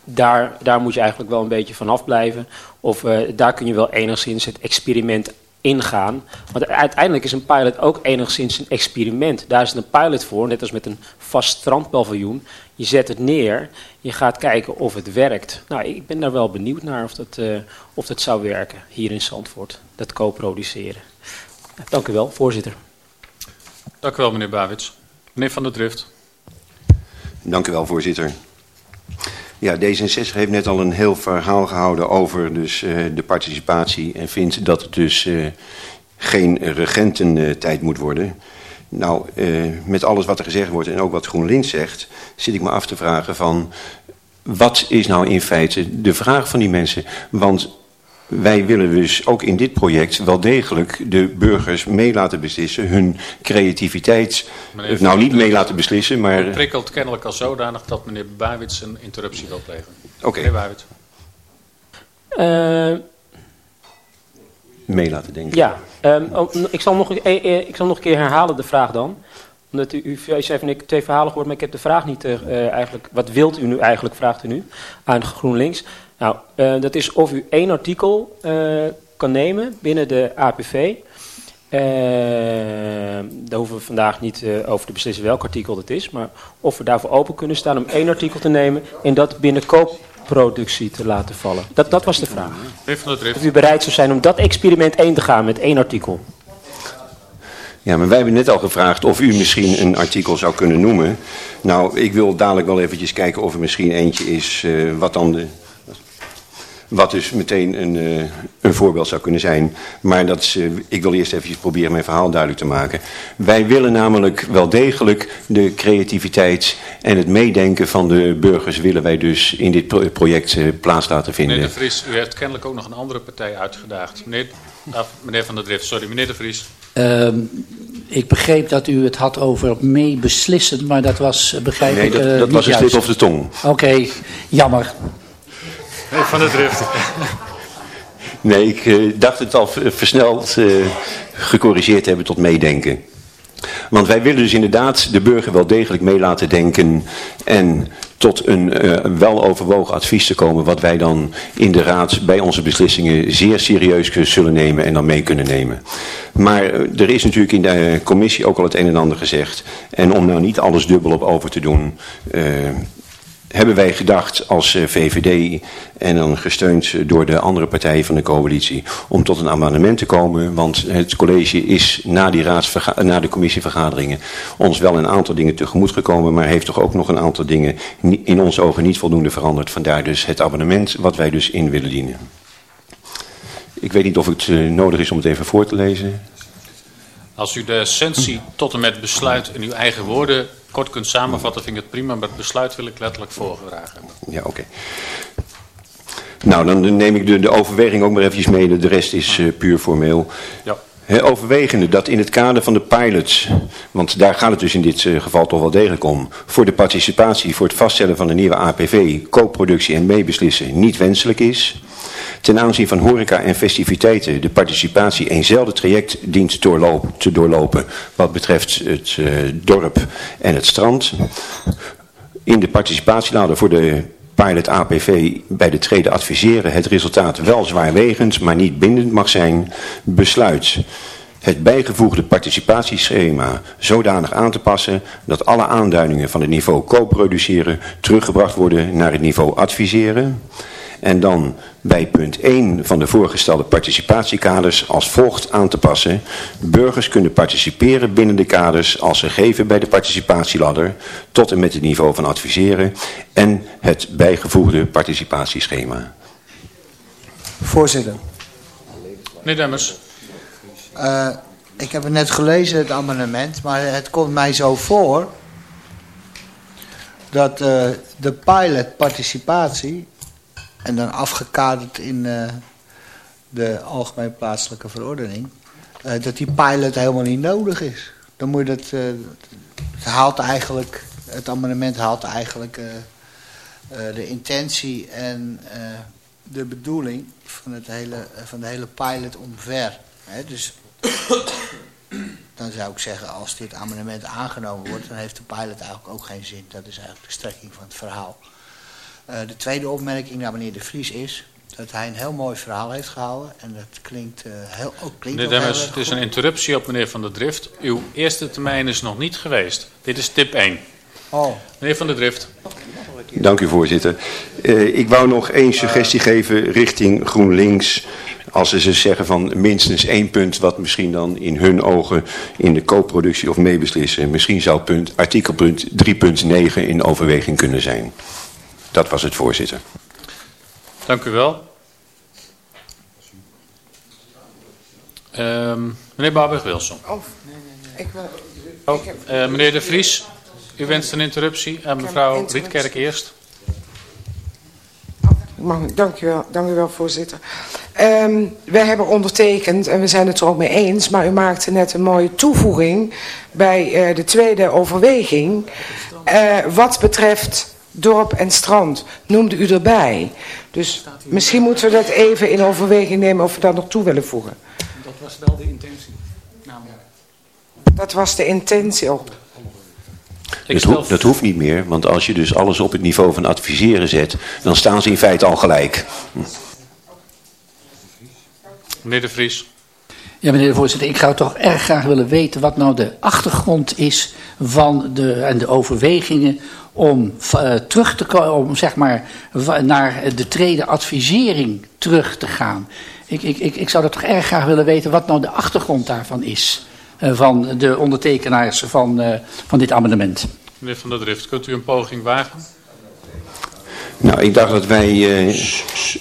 daar, daar moet je eigenlijk wel een beetje van afblijven. Of eh, daar kun je wel enigszins het experiment ingaan. Want uiteindelijk is een pilot ook enigszins een experiment. Daar is een pilot voor, net als met een vast strandpaviljoen. Je zet het neer, je gaat kijken of het werkt. Nou, ik ben daar wel benieuwd naar of dat, eh, of dat zou werken hier in Zandvoort. Dat co-produceren. Dank u wel, voorzitter. Dank u wel, meneer Bawits. Meneer Van der Drift. Dank u wel, voorzitter. Ja, D66 heeft net al een heel verhaal gehouden over dus, uh, de participatie en vindt dat het dus uh, geen regententijd moet worden. Nou, uh, met alles wat er gezegd wordt en ook wat GroenLinks zegt, zit ik me af te vragen van wat is nou in feite de vraag van die mensen? Want wij willen dus ook in dit project wel degelijk de burgers mee laten beslissen. Hun creativiteit, meneer nou niet mee laten beslissen, maar... Het prikkelt kennelijk al zodanig dat meneer Bawits een interruptie wil plegen. Oké. Okay. Meneer Bawits. Uh, mee laten denken. Ja, um, oh, ik, zal nog, eh, ik zal nog een keer herhalen de vraag dan. Omdat u, u, u zei van ik twee verhalen gehoord, maar ik heb de vraag niet uh, eigenlijk... Wat wilt u nu eigenlijk, vraagt u nu, aan GroenLinks... Nou, uh, dat is of u één artikel uh, kan nemen binnen de APV. Uh, daar hoeven we vandaag niet over te beslissen welk artikel dat is. Maar of we daarvoor open kunnen staan om één artikel te nemen en dat binnen koopproductie te laten vallen. Dat, dat was de vraag. Of u bereid zou zijn om dat experiment één te gaan met één artikel. Ja, maar wij hebben net al gevraagd of u misschien een artikel zou kunnen noemen. Nou, ik wil dadelijk wel eventjes kijken of er misschien eentje is uh, wat dan de wat dus meteen een, uh, een voorbeeld zou kunnen zijn. Maar dat is, uh, ik wil eerst even proberen mijn verhaal duidelijk te maken. Wij willen namelijk wel degelijk de creativiteit en het meedenken van de burgers... willen wij dus in dit pro project uh, plaats laten vinden. Meneer De Vries, u heeft kennelijk ook nog een andere partij uitgedaagd. Meneer, ah, meneer Van der Drift, sorry, meneer De Vries. Uh, ik begreep dat u het had over meebeslissen, maar dat was, begrijp nee, ik, dat, dat was een slip op de tong. Oké, okay, jammer. Van de drift. nee, ik uh, dacht het al versneld uh, gecorrigeerd hebben tot meedenken. Want wij willen dus inderdaad de burger wel degelijk mee laten denken en tot een weloverwogen advies te komen wat wij dan in de raad bij onze beslissingen zeer serieus zullen nemen en dan mee kunnen nemen. Maar er is natuurlijk in de commissie ook al het een en ander gezegd en om nou niet alles dubbel op over te doen... Hebben wij gedacht als VVD en dan gesteund door de andere partijen van de coalitie om tot een amendement te komen. Want het college is na, die na de commissievergaderingen ons wel een aantal dingen tegemoet gekomen, maar heeft toch ook nog een aantal dingen in onze ogen niet voldoende veranderd. Vandaar dus het abonnement wat wij dus in willen dienen. Ik weet niet of het nodig is om het even voor te lezen. Als u de essentie tot en met besluit in uw eigen woorden kort kunt samenvatten, vind ik het prima, maar het besluit wil ik letterlijk voorgedragen hebben. Ja, oké. Okay. Nou, dan neem ik de, de overweging ook maar eventjes mee, de rest is uh, puur formeel. Ja. He, overwegende dat in het kader van de pilots, want daar gaat het dus in dit uh, geval toch wel degelijk om, voor de participatie, voor het vaststellen van de nieuwe APV, koopproductie en meebeslissen niet wenselijk is. Ten aanzien van horeca en festiviteiten de participatie eenzelfde traject dient te doorlopen wat betreft het uh, dorp en het strand. In de participatielader voor de pilot APV bij de trede adviseren het resultaat wel zwaarwegend, maar niet bindend mag zijn, besluit het bijgevoegde participatieschema zodanig aan te passen dat alle aanduidingen van het niveau co-produceren teruggebracht worden naar het niveau adviseren. En dan bij punt 1 van de voorgestelde participatiekaders als volgt aan te passen. Burgers kunnen participeren binnen de kaders als ze geven bij de participatieladder tot en met het niveau van adviseren en het bijgevoegde participatieschema. Voorzitter. Meneer Demmers. Uh, ik heb het net gelezen, het amendement, maar het komt mij zo voor dat uh, de pilot participatie en dan afgekaderd in uh, de algemeen plaatselijke verordening, uh, dat die pilot helemaal niet nodig is. Dan moet je dat, uh, het haalt eigenlijk, het amendement haalt eigenlijk Eh, de intentie en eh, de bedoeling van, het hele, eh, van de hele pilot omver. Hè? Dus [coughs] dan zou ik zeggen, als dit amendement aangenomen wordt, dan heeft de pilot eigenlijk ook geen zin. Dat is eigenlijk de strekking van het verhaal. Eh, de tweede opmerking naar meneer De Vries is dat hij een heel mooi verhaal heeft gehouden. En dat klinkt, eh, heel, ook, klinkt Meneer ook heel Demmers, het is goed. een interruptie op meneer Van der Drift. Uw eerste termijn is nog niet geweest. Dit is tip 1. Oh. Meneer Van der Drift. Dank u voorzitter. Eh, ik wou nog één suggestie geven richting GroenLinks. Als ze ze zeggen van minstens één punt wat misschien dan in hun ogen in de co-productie of meebeslissen. Misschien zou punt, artikelpunt 3.9 in overweging kunnen zijn. Dat was het voorzitter. Dank u wel. Ehm, meneer Bouwberg-Wilson. Oh, ik wil... Oh, eh, meneer De Vries, u wenst een interruptie. En mevrouw. Rietkerk eerst. Ik mag- Dank u wel, dank u wel voorzitter. Ehm, wij hebben ondertekend en we zijn het er ook mee eens, maar u maakte net een mooie toevoeging bij eh, de tweede overweging. Eh, wat betreft dorp en strand noemde u erbij. Dus misschien moeten we dat even in overweging nemen of we dat nog toe willen voegen. Dat was wel de intentie. Namelijk. Dat was de intentie ook. Dat, hoeft- dat hoeft niet meer, want als je dus alles op het niveau van adviseren zet, dan staan ze in feite al gelijk. Meneer De Vries. Ja, meneer de voorzitter, ik zou toch erg graag willen weten wat nou de achtergrond is van de, en de overwegingen om eh, terug te komen, om zeg maar naar de treden advisering terug te gaan. Ik, ik, ik, ik zou dat toch erg graag willen weten wat nou de achtergrond daarvan is. eh, van de ondertekenaars van, eh, van dit amendement. Meneer Van der Drift, kunt u een poging wagen? Nou, ik dacht dat wij eh,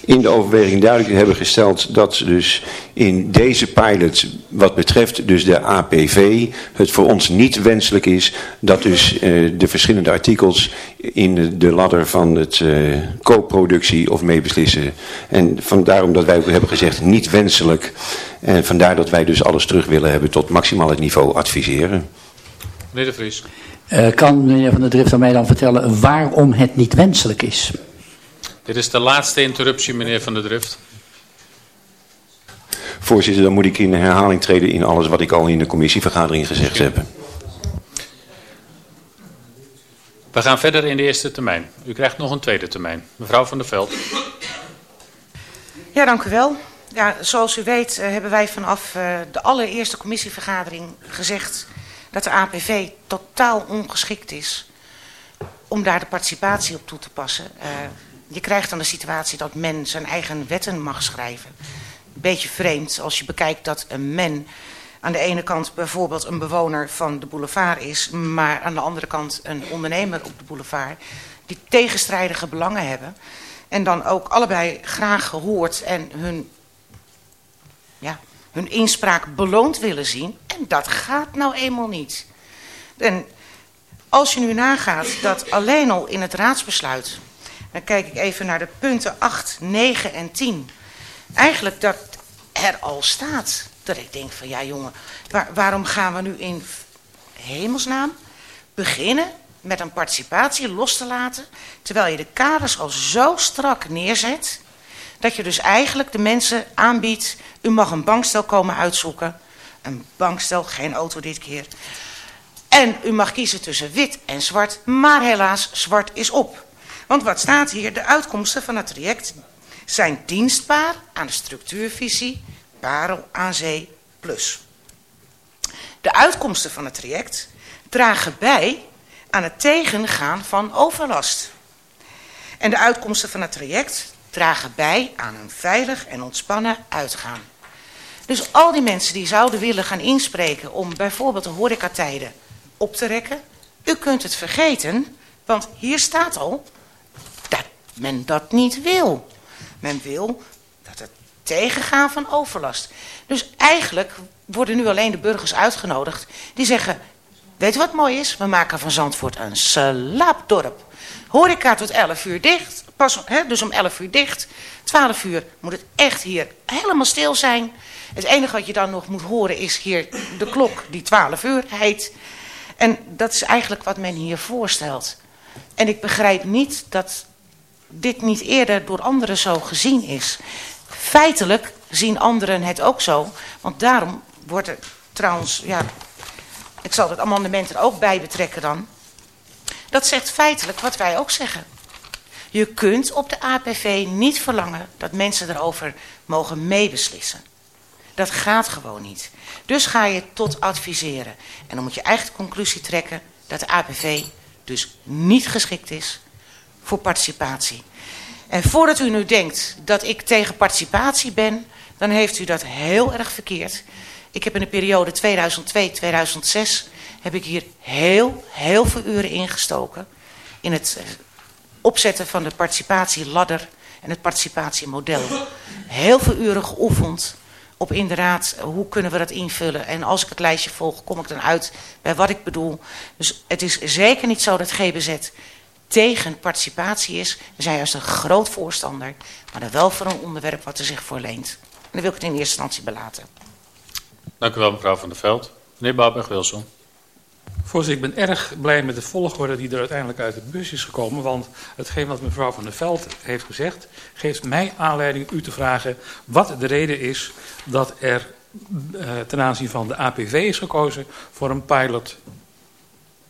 in de overweging duidelijk hebben gesteld dat dus in deze pilot, wat betreft dus de APV, het voor ons niet wenselijk is dat dus eh, de verschillende artikels in de, de ladder van het eh co-productie of meebeslissen. En vandaar omdat wij ook hebben gezegd niet wenselijk. En vandaar dat wij dus alles terug willen hebben tot maximaal het niveau adviseren. Meneer De Vries. Eh, kan meneer Van der Drift aan mij dan vertellen waarom het niet wenselijk is? Dit is de laatste interruptie, meneer Van der Drift. Voorzitter, dan moet ik in herhaling treden in alles wat ik al in de commissievergadering gezegd heb. We gaan verder in de eerste termijn. U krijgt nog een tweede termijn. Mevrouw van der Veld. Ja, dank u wel. Ja, zoals u weet eh, hebben wij vanaf eh, de allereerste commissievergadering gezegd dat de APV totaal ongeschikt is om daar de participatie op toe te passen. Je krijgt dan de situatie dat men zijn eigen wetten mag schrijven. Een beetje vreemd als je bekijkt dat een men aan de ene kant bijvoorbeeld een bewoner van de boulevard is, maar aan de andere kant een ondernemer op de boulevard, die tegenstrijdige belangen hebben. En dan ook allebei graag gehoord en hun, ja, hun inspraak beloond willen zien. En dat gaat nou eenmaal niet. En als je nu nagaat dat alleen al in het raadsbesluit, dan kijk ik even naar de punten 8, 9 en 10, eigenlijk dat er al staat. Dat ik denk van ja jongen, waar- waarom gaan we nu in hemelsnaam beginnen met een participatie los te laten, terwijl je de kaders al zo strak neerzet, dat je dus eigenlijk de mensen aanbiedt, u mag een bankstel komen uitzoeken. Een bankstel, geen auto dit keer. En u mag kiezen tussen wit en zwart, maar helaas, zwart is op. Want wat staat hier? De uitkomsten van het traject zijn dienstbaar aan de structuurvisie Parel aan Zee. De uitkomsten van het traject dragen bij aan het tegengaan van overlast. En de uitkomsten van het traject dragen bij aan een veilig en ontspannen uitgaan. Dus al die mensen die zouden willen gaan inspreken om bijvoorbeeld de horecatijden op te rekken, u kunt het vergeten, want hier staat al men dat niet wil. Men wil dat het tegengaan van overlast. Dus eigenlijk worden nu alleen de burgers uitgenodigd die zeggen, weet u wat mooi is? We maken van Zandvoort een slaapdorp. Horeca tot 11 uur dicht, pas, hè, dus om 11 uur dicht. 12 uur moet het echt hier helemaal stil zijn. Het enige wat je dan nog moet horen is hier de klok die 12 uur heet. En dat is eigenlijk wat men hier voorstelt. En ik begrijp niet dat dit niet eerder door anderen zo gezien is. Feitelijk zien anderen het ook zo. Want daarom wordt er trouwens, ja, ik zal het amendement er ook bij betrekken dan. Dat zegt feitelijk wat wij ook zeggen. Je kunt op de APV niet verlangen dat mensen erover mogen meebeslissen. Dat gaat gewoon niet. Dus ga je tot adviseren. En dan moet je de conclusie trekken dat de APV dus niet geschikt is voor participatie. En voordat u nu denkt dat ik tegen participatie ben, dan heeft u dat heel erg verkeerd. Ik heb in de periode 2002-2006 heb ik hier heel, heel veel uren ingestoken in het eh, opzetten van de participatieladder en het participatiemodel. Heel veel uren geoefend op inderdaad hoe kunnen we dat invullen. En als ik het lijstje volg, kom ik dan uit bij wat ik bedoel. Dus het is zeker niet zo dat GBZ tegen participatie is. We zijn juist een groot voorstander, maar dan wel voor een onderwerp wat er zich voor leent. En dan wil ik het in eerste instantie belaten. Dank u wel, mevrouw Van der Veld. Meneer Bouwberg-Wilson. Voorzitter, ik ben erg blij met de volgorde die er uiteindelijk uit de bus is gekomen. Want hetgeen wat mevrouw Van der Veld heeft gezegd, geeft mij aanleiding u te vragen wat de reden is dat er uh, ten aanzien van de APV is gekozen voor een pilot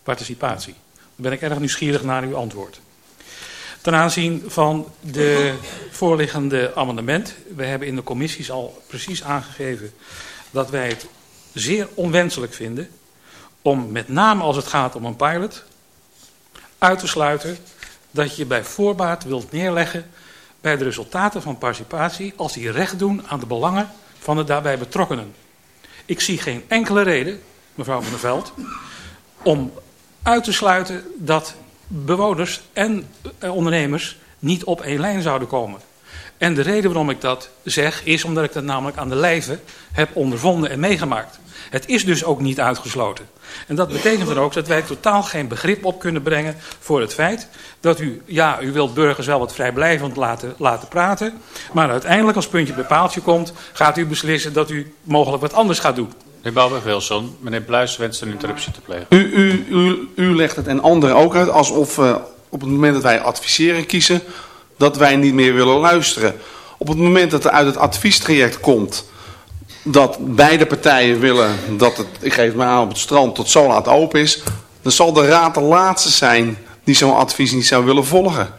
participatie. Ben ik erg nieuwsgierig naar uw antwoord. Ten aanzien van de voorliggende amendement. We hebben in de commissies al precies aangegeven dat wij het zeer onwenselijk vinden om met name als het gaat om een pilot uit te sluiten dat je bij voorbaat wilt neerleggen bij de resultaten van participatie als die recht doen aan de belangen van de daarbij betrokkenen. Ik zie geen enkele reden, mevrouw van der Veld, om uit te sluiten dat bewoners en eh, ondernemers niet op één lijn zouden komen. En de reden waarom ik dat zeg is omdat ik dat namelijk aan de lijve heb ondervonden en meegemaakt. Het is dus ook niet uitgesloten. En dat betekent dan ook dat wij totaal geen begrip op kunnen brengen voor het feit dat u, ja, u wilt burgers wel wat vrijblijvend laten, laten praten, maar uiteindelijk als puntje bij paaltje komt, gaat u beslissen dat u mogelijk wat anders gaat doen. Meneer Bouwberg-Wilson, meneer Bluis wenst een interruptie te plegen. U, u, u, u legt het en anderen ook uit alsof uh, op het moment dat wij adviseren kiezen, dat wij niet meer willen luisteren. Op het moment dat er uit het adviestraject komt dat beide partijen willen dat het, ik geef me aan op het strand, tot zo laat open is, dan zal de raad de laatste zijn die zo'n advies niet zou willen volgen.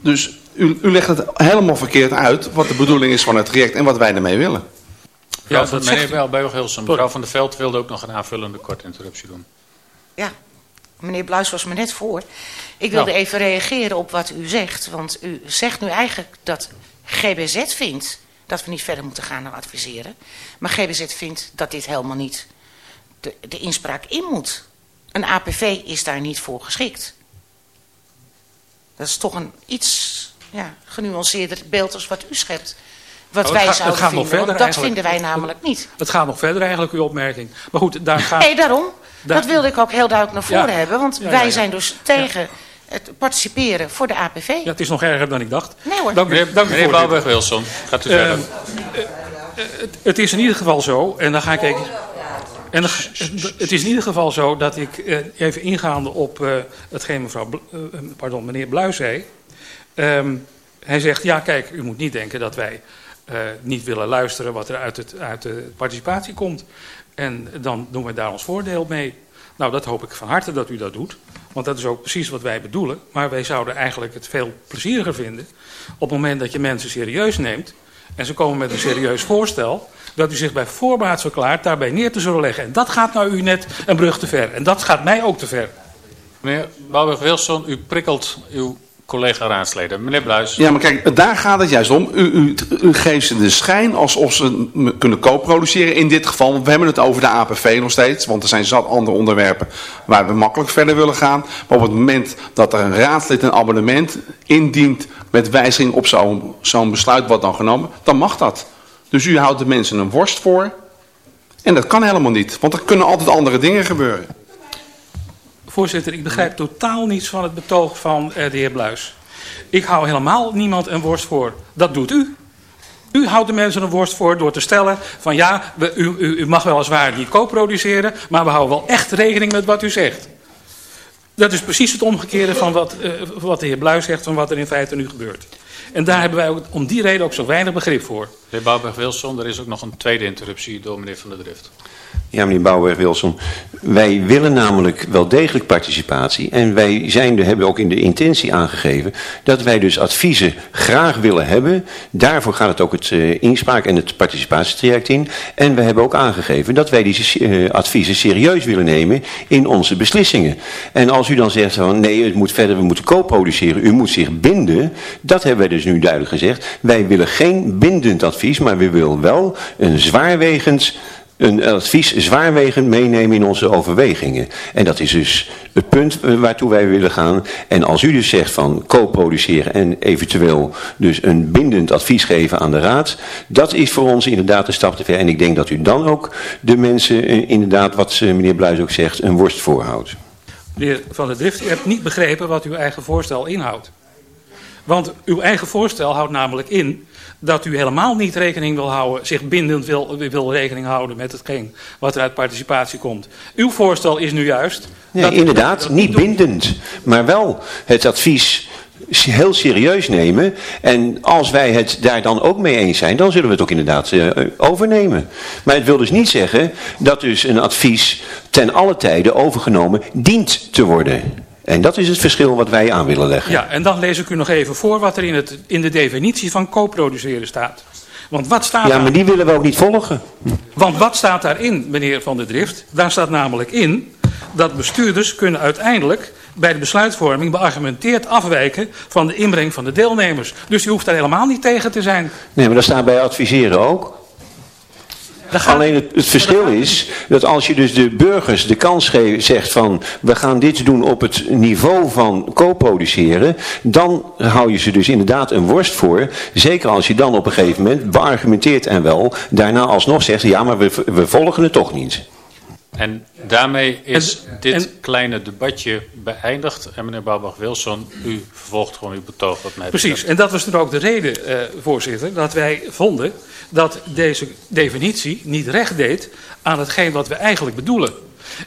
Dus u, u legt het helemaal verkeerd uit wat de bedoeling is van het traject en wat wij ermee willen. Ja, dat meneer mevrouw Van der Veld wilde ook nog een aanvullende korte interruptie doen. Ja, meneer Bluis was me net voor. Ik wilde even reageren op wat u zegt, want u zegt nu eigenlijk dat GBZ vindt dat we niet verder moeten gaan naar adviseren. Maar GBZ vindt dat dit helemaal niet de, de inspraak in moet. Een APV is daar niet voor geschikt. Dat is toch een iets ja, genuanceerder beeld als wat u schept. Wat nou, wij gaat, zouden gaat vinden, nog verder dat vinden wij namelijk niet. Het gaat nog verder eigenlijk, uw opmerking. Maar goed, daar gaat... Nee, daarom. Daar, dat wilde ik ook heel duidelijk naar voren ja, hebben. Want ja, wij ja, zijn dus tegen het participeren voor de APV. Ja, het is nog erger dan ik dacht. Nee hoor. Dank u, meneer dank u meneer Bouwberg-Wilson, gaat u Uh, verder. uh, het, het is in ieder geval zo, en dan ga ik even... En dan, het is in ieder geval zo dat ik uh, even ingaande op hetgeen mevrouw, pardon, meneer Bluis zei. Um, hij zegt, ja kijk, u moet niet denken dat wij niet willen luisteren wat er uit, het, uit de participatie komt. En dan doen wij daar ons voordeel mee. Nou, dat hoop ik van harte dat u dat doet. Want dat is ook precies wat wij bedoelen. Maar wij zouden eigenlijk het veel plezieriger vinden... op het moment dat je mensen serieus neemt... en ze komen met een serieus voorstel... dat u zich bij voorbaat verklaart daarbij neer te zullen leggen. En dat gaat nou u net een brug te ver. En dat gaat mij ook te ver. Meneer Bouwberg-Wilson, u prikkelt uw collega-raadsleden. Meneer Bluis. Ja, maar kijk, daar gaat het juist om. U, u, u geeft ze de schijn alsof ze kunnen co-produceren in dit geval. We hebben het over de APV nog steeds. Want er zijn zat andere onderwerpen waar we makkelijk verder willen gaan. Maar op het moment dat er een raadslid een abonnement indient met wijziging op zo'n zo'n besluit wat dan genomen, dan mag dat. Dus u houdt de mensen een worst voor. En dat kan helemaal niet. Want er kunnen altijd andere dingen gebeuren. Voorzitter, ik begrijp totaal niets van het betoog van uh, de heer Bluis. Ik hou helemaal niemand een worst voor. Dat doet u. U houdt de mensen een worst voor door te stellen van ja, we, u, u, u mag weliswaar niet co-produceren, maar we houden wel echt rekening met wat u zegt. Dat is precies het omgekeerde van wat, uh, wat de heer Bluis zegt van wat er in feite nu gebeurt. En daar hebben wij ook om die reden ook zo weinig begrip voor. De heer Bouwberg-Wilson, er is ook nog een tweede interruptie door meneer Van der Drift. Ja, meneer Bouwberg-Wilson. Wij willen namelijk wel degelijk participatie. En wij zijn, hebben ook in de intentie aangegeven dat wij dus adviezen graag willen hebben. Daarvoor gaat het ook het uh, inspraak en het participatietraject in. En we hebben ook aangegeven dat wij die uh, adviezen serieus willen nemen in onze beslissingen. En als u dan zegt van nee, het moet verder, we moeten co-produceren, u moet zich binden. Dat hebben wij dus nu duidelijk gezegd. Wij willen geen bindend advies, maar we willen wel een zwaarwegend een advies zwaarwegend meenemen in onze overwegingen. En dat is dus het punt waartoe wij willen gaan. En als u dus zegt van co-produceren en eventueel dus een bindend advies geven aan de raad, dat is voor ons inderdaad een stap te ver. En ik denk dat u dan ook de mensen eh, inderdaad, wat eh, meneer Bluis ook zegt, een worst voorhoudt. Meneer Van der Drift, u hebt niet begrepen wat uw eigen voorstel inhoudt. Want uw eigen voorstel houdt namelijk in dat u helemaal niet rekening wil houden, zich bindend wil, wil rekening houden met hetgeen wat er uit participatie komt. Uw voorstel is nu juist... Nee, dat inderdaad, niet, niet bindend, maar wel het advies heel serieus nemen. En als wij het daar dan ook mee eens zijn, dan zullen we het ook inderdaad uh, overnemen. Maar het wil dus niet zeggen dat dus een advies ten alle tijde overgenomen dient te worden. En dat is het verschil wat wij aan willen leggen. Ja, en dan lees ik u nog even voor wat er in, het, in de definitie van co-produceren staat. Want wat staat Ja, maar die willen we ook niet volgen. Want wat staat daarin, meneer Van der Drift? Daar staat namelijk in dat bestuurders kunnen uiteindelijk bij de besluitvorming beargumenteerd afwijken van de inbreng van de deelnemers. Dus u hoeft daar helemaal niet tegen te zijn. Nee, maar dat staat bij adviseren ook. Alleen het, het verschil is dat als je dus de burgers de kans geeft, zegt van we gaan dit doen op het niveau van co-produceren, dan hou je ze dus inderdaad een worst voor. Zeker als je dan op een gegeven moment beargumenteert en wel daarna alsnog zegt ja maar we, we volgen het toch niet. En daarmee is dit kleine debatje beëindigd. En meneer Bouwbach-Wilson, u vervolgt gewoon uw betoog wat mij Precies, en dat was toen ook de reden, uh, voorzitter, dat wij vonden dat deze definitie niet recht deed aan hetgeen wat we eigenlijk bedoelen.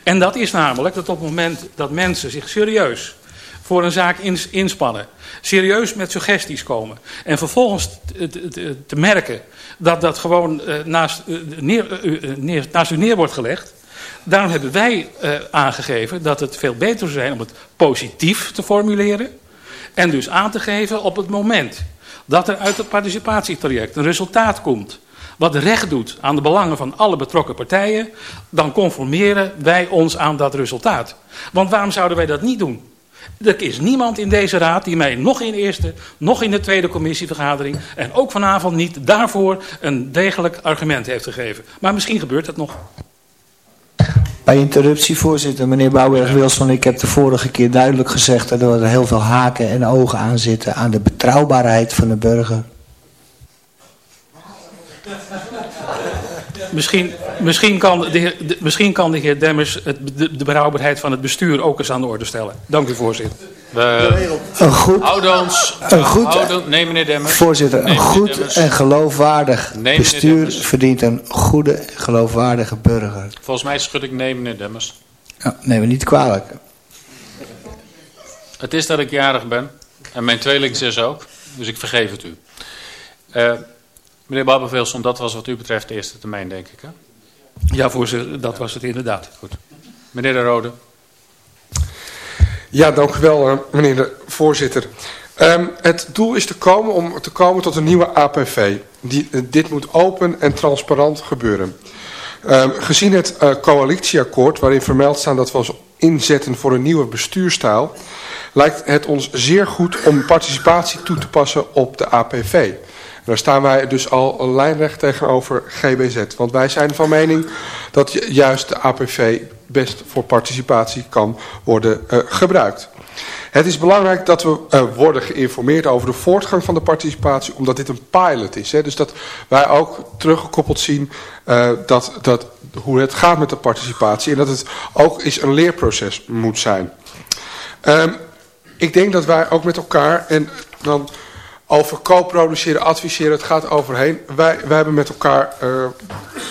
En dat is namelijk dat op het moment dat mensen zich serieus voor een zaak inspannen, serieus met suggesties komen en vervolgens te, te merken dat dat gewoon uh, naast, uh, neer, neer, naast u neer wordt gelegd, Daarom hebben wij uh, aangegeven dat het veel beter zou zijn om het positief te formuleren. En dus aan te geven op het moment dat er uit het participatietraject een resultaat komt. Wat recht doet aan de belangen van alle betrokken partijen. Dan conformeren wij ons aan dat resultaat. Want waarom zouden wij dat niet doen? Er is niemand in deze raad die mij nog in de eerste, nog in de tweede commissievergadering en ook vanavond niet daarvoor een degelijk argument heeft gegeven. Maar misschien gebeurt het nog. Bij interruptie, voorzitter, meneer Bouwberg-Wilson, ik heb de vorige keer duidelijk gezegd dat er heel veel haken en ogen aan zitten aan de betrouwbaarheid van de burger. Misschien, misschien, kan de heer, misschien kan de heer Demmers het, de, de betrouwbaarheid van het bestuur ook eens aan de orde stellen. Dank u, voorzitter. We een goed, houden ons... Een goed, houden, nee, meneer Demmers. Voorzitter, nee, een goed Demmers. en geloofwaardig nee, bestuur verdient een goede en geloofwaardige burger. Volgens mij schud ik nee, meneer Demmers. Ja, neem me niet kwalijk. Het is dat ik jarig ben. En mijn tweelingzus ook. Dus ik vergeef het u. Uh, meneer Babbevelson, dat was wat u betreft de eerste termijn, denk ik, hè? Ja, voorzitter, dat was het inderdaad. Goed. Meneer de Rode. Ja, dank u wel, meneer de voorzitter. Um, het doel is te komen om te komen tot een nieuwe APV. Die, uh, dit moet open en transparant gebeuren. Um, gezien het uh, coalitieakkoord, waarin vermeld staan dat we ons inzetten voor een nieuwe bestuurstijl, lijkt het ons zeer goed om participatie toe te passen op de APV. Daar staan wij dus al lijnrecht tegenover GBZ. Want wij zijn van mening dat juist de APV best voor participatie kan worden uh, gebruikt. Het is belangrijk dat we uh, worden geïnformeerd over de voortgang van de participatie, omdat dit een pilot is. Hè? Dus dat wij ook teruggekoppeld zien uh, dat, dat, hoe het gaat met de participatie en dat het ook eens een leerproces moet zijn. Um, ik denk dat wij ook met elkaar en dan over co-produceren, adviseren, het gaat overheen. Wij, wij hebben met elkaar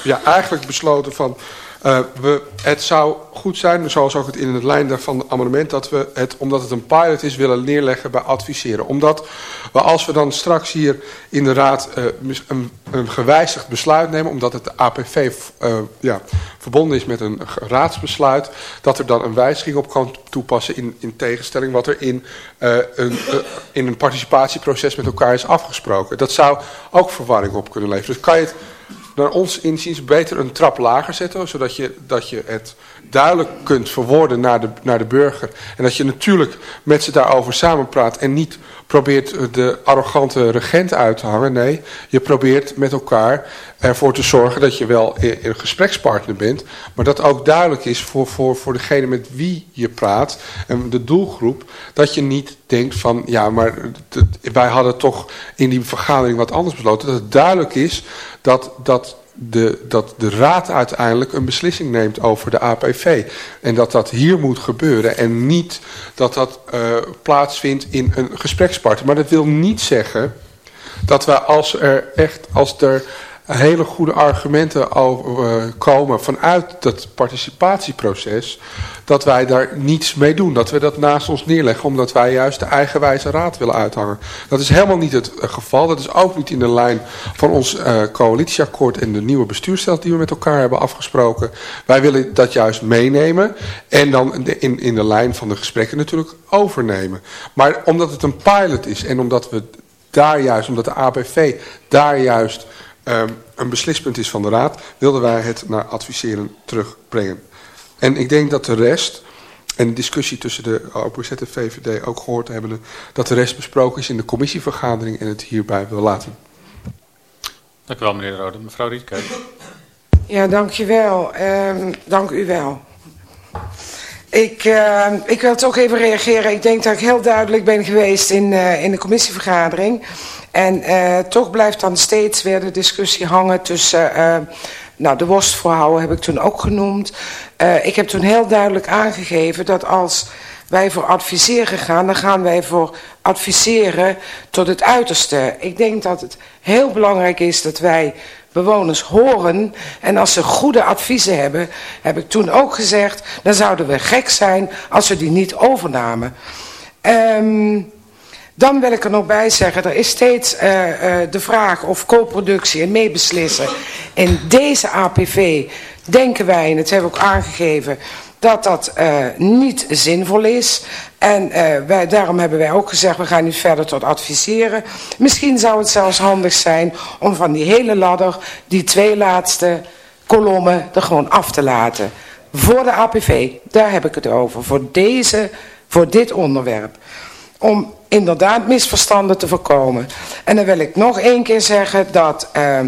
ja, eigenlijk besloten van We, het zou goed zijn, zoals ook het in het lijn van het amendement, dat we het, omdat het een pilot is, willen neerleggen bij adviseren. Omdat we als we dan straks hier in de raad uh, een, een, gewijzigd besluit nemen, omdat het de APV uh, ja, verbonden is met een raadsbesluit, dat er dan een wijziging op kan toepassen in, in tegenstelling wat er in, een, in een participatieproces met elkaar is afgesproken. Dat zou ook verwarring op kunnen leveren. Dus kan je het naar ons inziens beter een trap lager zetten, zodat je, dat je het duidelijk kunt verwoorden naar de, naar de burger. En dat je natuurlijk met ze daarover samenpraat en niet probeert de arrogante regent uit te hangen. Nee, je probeert met elkaar ervoor te zorgen dat je wel een gesprekspartner bent. Maar dat ook duidelijk is voor, voor, voor degene met wie je praat en de doelgroep. Dat je niet denkt van ja maar wij hadden toch in die vergadering wat anders besloten. Dat het duidelijk is dat, dat de, dat de raad uiteindelijk een beslissing neemt over de APV. En dat dat hier moet gebeuren en niet dat dat uh, plaatsvindt in een gesprekspartner. Maar dat wil niet zeggen dat we als er echt, als er hele goede argumenten over, uh, komen vanuit dat participatieproces, dat wij daar niets mee doen. Dat we dat naast ons neerleggen, omdat wij juist de eigenwijze raad willen uithangen. Dat is helemaal niet het uh, geval. Dat is ook niet in de lijn van ons uh, coalitieakkoord en de nieuwe bestuursstel die we met elkaar hebben afgesproken. Wij willen dat juist meenemen en dan in, in de lijn van de gesprekken natuurlijk overnemen. Maar omdat het een pilot is en omdat we daar juist, omdat de APV daar juist een beslispunt is van de raad, wilden wij het naar adviseren terugbrengen. En ik denk dat de rest, en de discussie tussen de OPZ en VVD ook gehoord hebben, dat de rest besproken is in de commissievergadering en het hierbij wil laten. Dank u wel meneer Rode. Mevrouw Rietke. Ja, dankjewel. Um, dank u wel. Ik, uh, ik wil toch even reageren. Ik denk dat ik heel duidelijk ben geweest in, uh, in de commissievergadering. En uh, toch blijft dan steeds weer de discussie hangen tussen... Uh, nou, de worstverhouden heb ik toen ook genoemd. Uh, ik heb toen heel duidelijk aangegeven dat als wij voor adviseren gaan... dan gaan wij voor adviseren tot het uiterste. Ik denk dat het heel belangrijk is dat wij bewoners horen. En als ze goede adviezen hebben, heb ik toen ook gezegd... dan zouden we gek zijn als we die niet overnamen. Um, dan wil ik er nog bij zeggen, er is steeds uh, uh, de vraag of co-productie en meebeslissen. In deze APV denken wij, en dat hebben we ook aangegeven, dat dat uh, niet zinvol is. En wij, daarom hebben wij ook gezegd, we gaan niet verder tot adviseren. Misschien zou het zelfs handig zijn om van die hele ladder, die twee laatste kolommen, er gewoon af te laten. Voor de APV, daar heb ik het over. Voor, deze, voor dit onderwerp. Om inderdaad misverstanden te voorkomen. En dan wil ik nog één keer zeggen dat uh,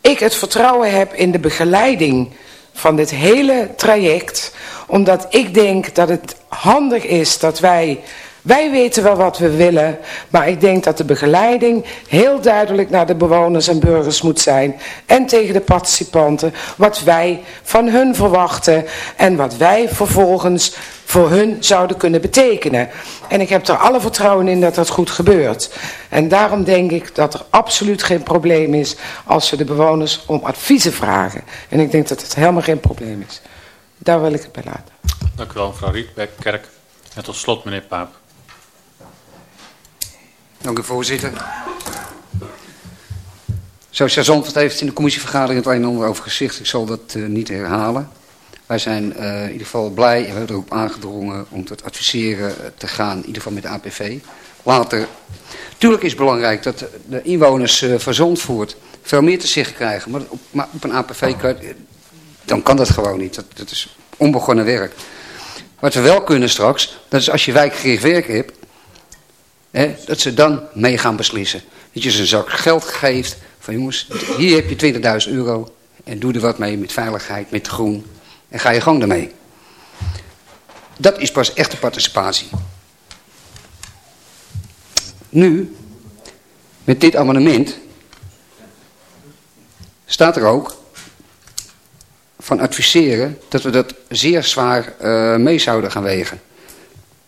ik het vertrouwen heb in de begeleiding van dit hele traject. Omdat ik denk dat het handig is dat wij... Wij weten wel wat we willen, maar ik denk dat de begeleiding heel duidelijk naar de bewoners en burgers moet zijn. En tegen de participanten, wat wij van hun verwachten en wat wij vervolgens voor hun zouden kunnen betekenen. En ik heb er alle vertrouwen in dat dat goed gebeurt. En daarom denk ik dat er absoluut geen probleem is als we de bewoners om adviezen vragen. En ik denk dat het helemaal geen probleem is. Daar wil ik het bij laten. Dank u wel mevrouw Rietbeck, Kerk. En tot slot meneer Paap. Dank u voorzitter. Zoals Zandvoort heeft in de commissievergadering het een en ander over gezegd. Ik zal dat uh, niet herhalen. Wij zijn uh, in ieder geval blij en we hebben erop aangedrongen om tot adviseren te gaan, in ieder geval met de APV. Later, natuurlijk is het belangrijk dat de inwoners uh, van Zandvoort veel meer te zeggen krijgen. Maar op, maar op een APV kan, dan kan dat gewoon niet. Dat, dat is onbegonnen werk. Wat we wel kunnen straks, dat is als je wijkgericht werk hebt, dat ze dan mee gaan beslissen. Dat je ze een zak geld geeft van jongens, hier heb je 20.000 euro en doe er wat mee met veiligheid, met groen, en ga je gang ermee. Dat is pas echte participatie. Nu, met dit amendement, staat er ook van adviseren dat we dat zeer zwaar uh, mee zouden gaan wegen.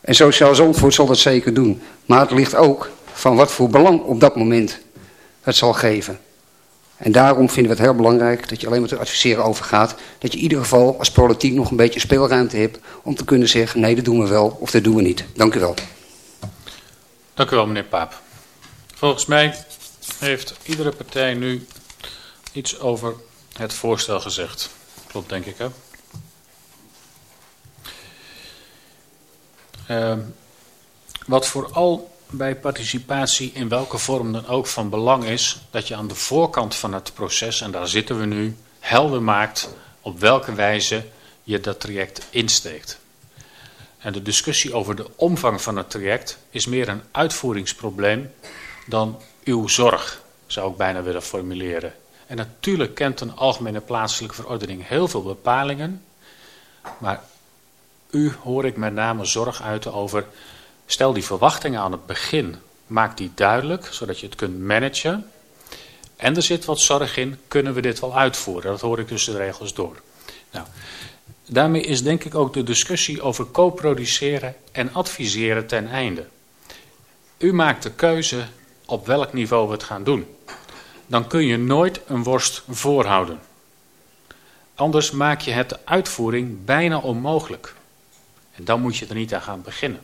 En Sociaal Zandvoort zal dat zeker doen. Maar het ligt ook van wat voor belang op dat moment het zal geven. En daarom vinden we het heel belangrijk dat je alleen met het adviseren overgaat. Dat je in ieder geval als politiek nog een beetje speelruimte hebt om te kunnen zeggen nee dat doen we wel of dat doen we niet. Dank u wel. Dank u wel meneer Paap. Volgens mij heeft iedere partij nu iets over het voorstel gezegd. Klopt denk ik hè? Uh, wat vooral bij participatie in welke vorm dan ook van belang is, dat je aan de voorkant van het proces, en daar zitten we nu, helder maakt op welke wijze je dat traject insteekt. En de discussie over de omvang van het traject is meer een uitvoeringsprobleem dan uw zorg, zou ik bijna willen formuleren. En natuurlijk kent een algemene plaatselijke verordening heel veel bepalingen, maar u hoor ik met name zorg uiten over Stel die verwachtingen aan het begin, maak die duidelijk, zodat je het kunt managen. En er zit wat zorg in, kunnen we dit wel uitvoeren? Dat hoor ik tussen de regels door. Nou, daarmee is denk ik ook de discussie over co-produceren en adviseren ten einde. U maakt de keuze op welk niveau we het gaan doen. Dan kun je nooit een worst voorhouden. Anders maak je het de uitvoering bijna onmogelijk. En dan moet je er niet aan gaan beginnen.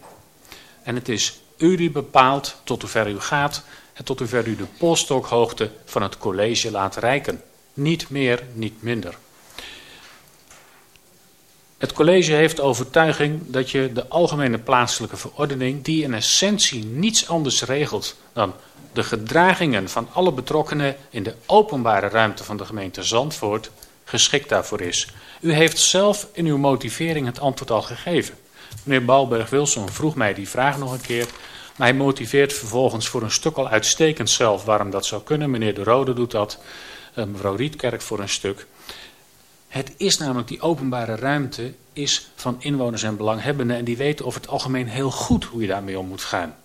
En het is u die bepaalt tot hoever u gaat en tot hoever u de polstokhoogte van het college laat reiken. Niet meer, niet minder. Het college heeft overtuiging dat je de algemene plaatselijke verordening, die in essentie niets anders regelt dan de gedragingen van alle betrokkenen in de openbare ruimte van de gemeente Zandvoort, geschikt daarvoor is. U heeft zelf in uw motivering het antwoord al gegeven. Meneer Balberg-Wilson vroeg mij die vraag nog een keer. Maar hij motiveert vervolgens voor een stuk al uitstekend zelf waarom dat zou kunnen. Meneer De Rode doet dat, uh, mevrouw Rietkerk voor een stuk. Het is namelijk, die openbare ruimte is van inwoners en belanghebbenden. En die weten over het algemeen heel goed hoe je daarmee om moet gaan.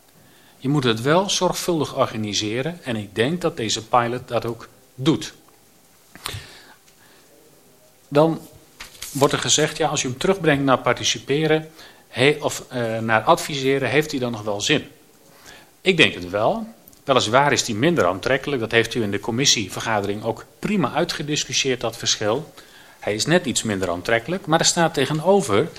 Je moet het wel zorgvuldig organiseren. En ik denk dat deze pilot dat ook doet. Dan wordt er gezegd, ja, als je hem terugbrengt naar participeren, of uh, naar adviseren, heeft hij dan nog wel zin? Ik denk het wel. Weliswaar is die minder aantrekkelijk. Dat heeft u in de commissievergadering ook prima uitgediscussieerd, dat verschil. Hij is net iets minder aantrekkelijk. Maar er staat tegenover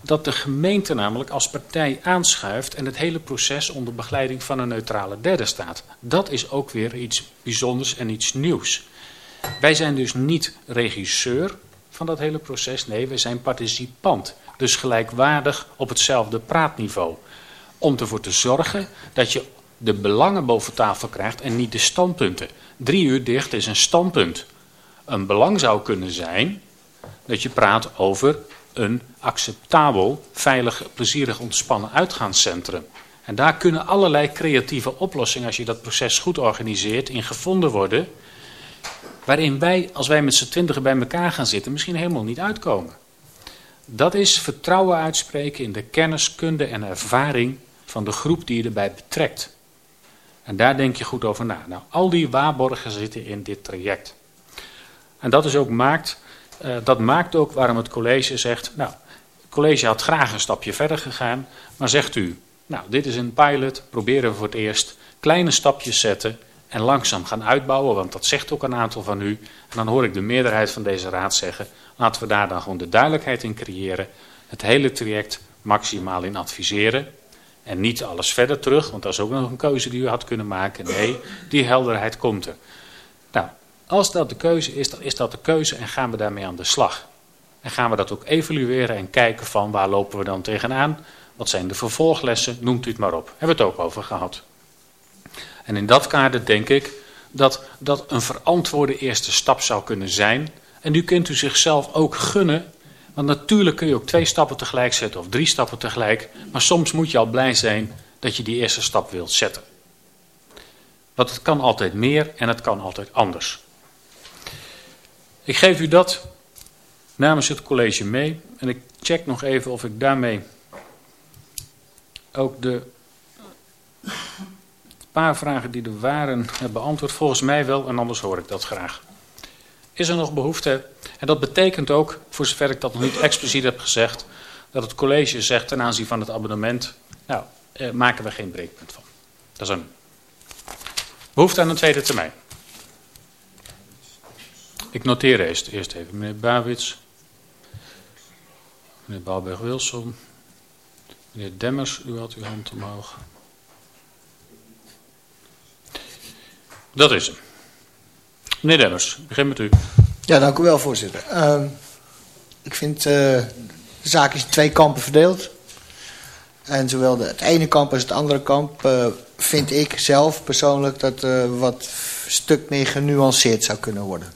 dat de gemeente namelijk als partij aanschuift en het hele proces onder begeleiding van een neutrale derde staat. Dat is ook weer iets bijzonders en iets nieuws. Wij zijn dus niet regisseur van dat hele proces. Nee, wij zijn participant. Dus gelijkwaardig op hetzelfde praatniveau. Om ervoor te zorgen dat je de belangen boven tafel krijgt en niet de standpunten. Drie uur dicht is een standpunt. Een belang zou kunnen zijn dat je praat over een acceptabel, veilig, plezierig ontspannen uitgaanscentrum. En daar kunnen allerlei creatieve oplossingen, als je dat proces goed organiseert, in gevonden worden. Waarin wij, als wij met z'n twintigen bij elkaar gaan zitten, misschien helemaal niet uitkomen. Dat is vertrouwen uitspreken in de kennis, kunde en ervaring van de groep die je erbij betrekt. En daar denk je goed over na. Nou, al die waarborgen zitten in dit traject. En dat is ook maakt, uh, dat maakt ook waarom het college zegt, nou, het college had graag een stapje verder gegaan, maar zegt u, nou, dit is een pilot, proberen we voor het eerst kleine stapjes zetten en langzaam gaan uitbouwen, want dat zegt ook een aantal van u. En dan hoor ik de meerderheid van deze raad zeggen, laten we daar dan gewoon de duidelijkheid in creëren. Het hele traject maximaal in adviseren. En niet alles verder terug, want dat is ook nog een keuze die u had kunnen maken. Nee, die helderheid komt er. Nou, als dat de keuze is, dan is dat de keuze en gaan we daarmee aan de slag. En gaan we dat ook evalueren en kijken van waar lopen we dan tegenaan? Wat zijn de vervolglessen? Noemt u het maar op. Hebben we het ook over gehad. En in dat kader denk ik dat dat een verantwoorde eerste stap zou kunnen zijn. En nu kunt u zichzelf ook gunnen. Want natuurlijk kun je ook twee stappen tegelijk zetten of drie stappen tegelijk. Maar soms moet je al blij zijn dat je die eerste stap wilt zetten. Want het kan altijd meer en het kan altijd anders. Ik geef u dat namens het college mee. En ik check nog even of ik daarmee ook de paar vragen die er waren beantwoord. Volgens mij wel, en anders hoor ik dat graag. Is er nog behoefte? En dat betekent ook, voor zover ik dat nog niet expliciet heb gezegd, dat het college zegt ten aanzien van het abonnement, nou, eh, maken we geen breekpunt van. Dat is een behoefte aan een tweede termijn. Ik noteer eerst, eerst even meneer Bawits, meneer Bouwberg-Wilson, meneer Demmers, u had uw hand omhoog. Dat is hem. Meneer Demmers, begin met u. Ja, dank u wel, voorzitter. Uh, ik vind uh, de zaak is in twee kampen verdeeld. En zowel de, het ene kamp als het andere kamp uh, vind ik zelf persoonlijk dat uh, wat stuk meer genuanceerd zou kunnen worden.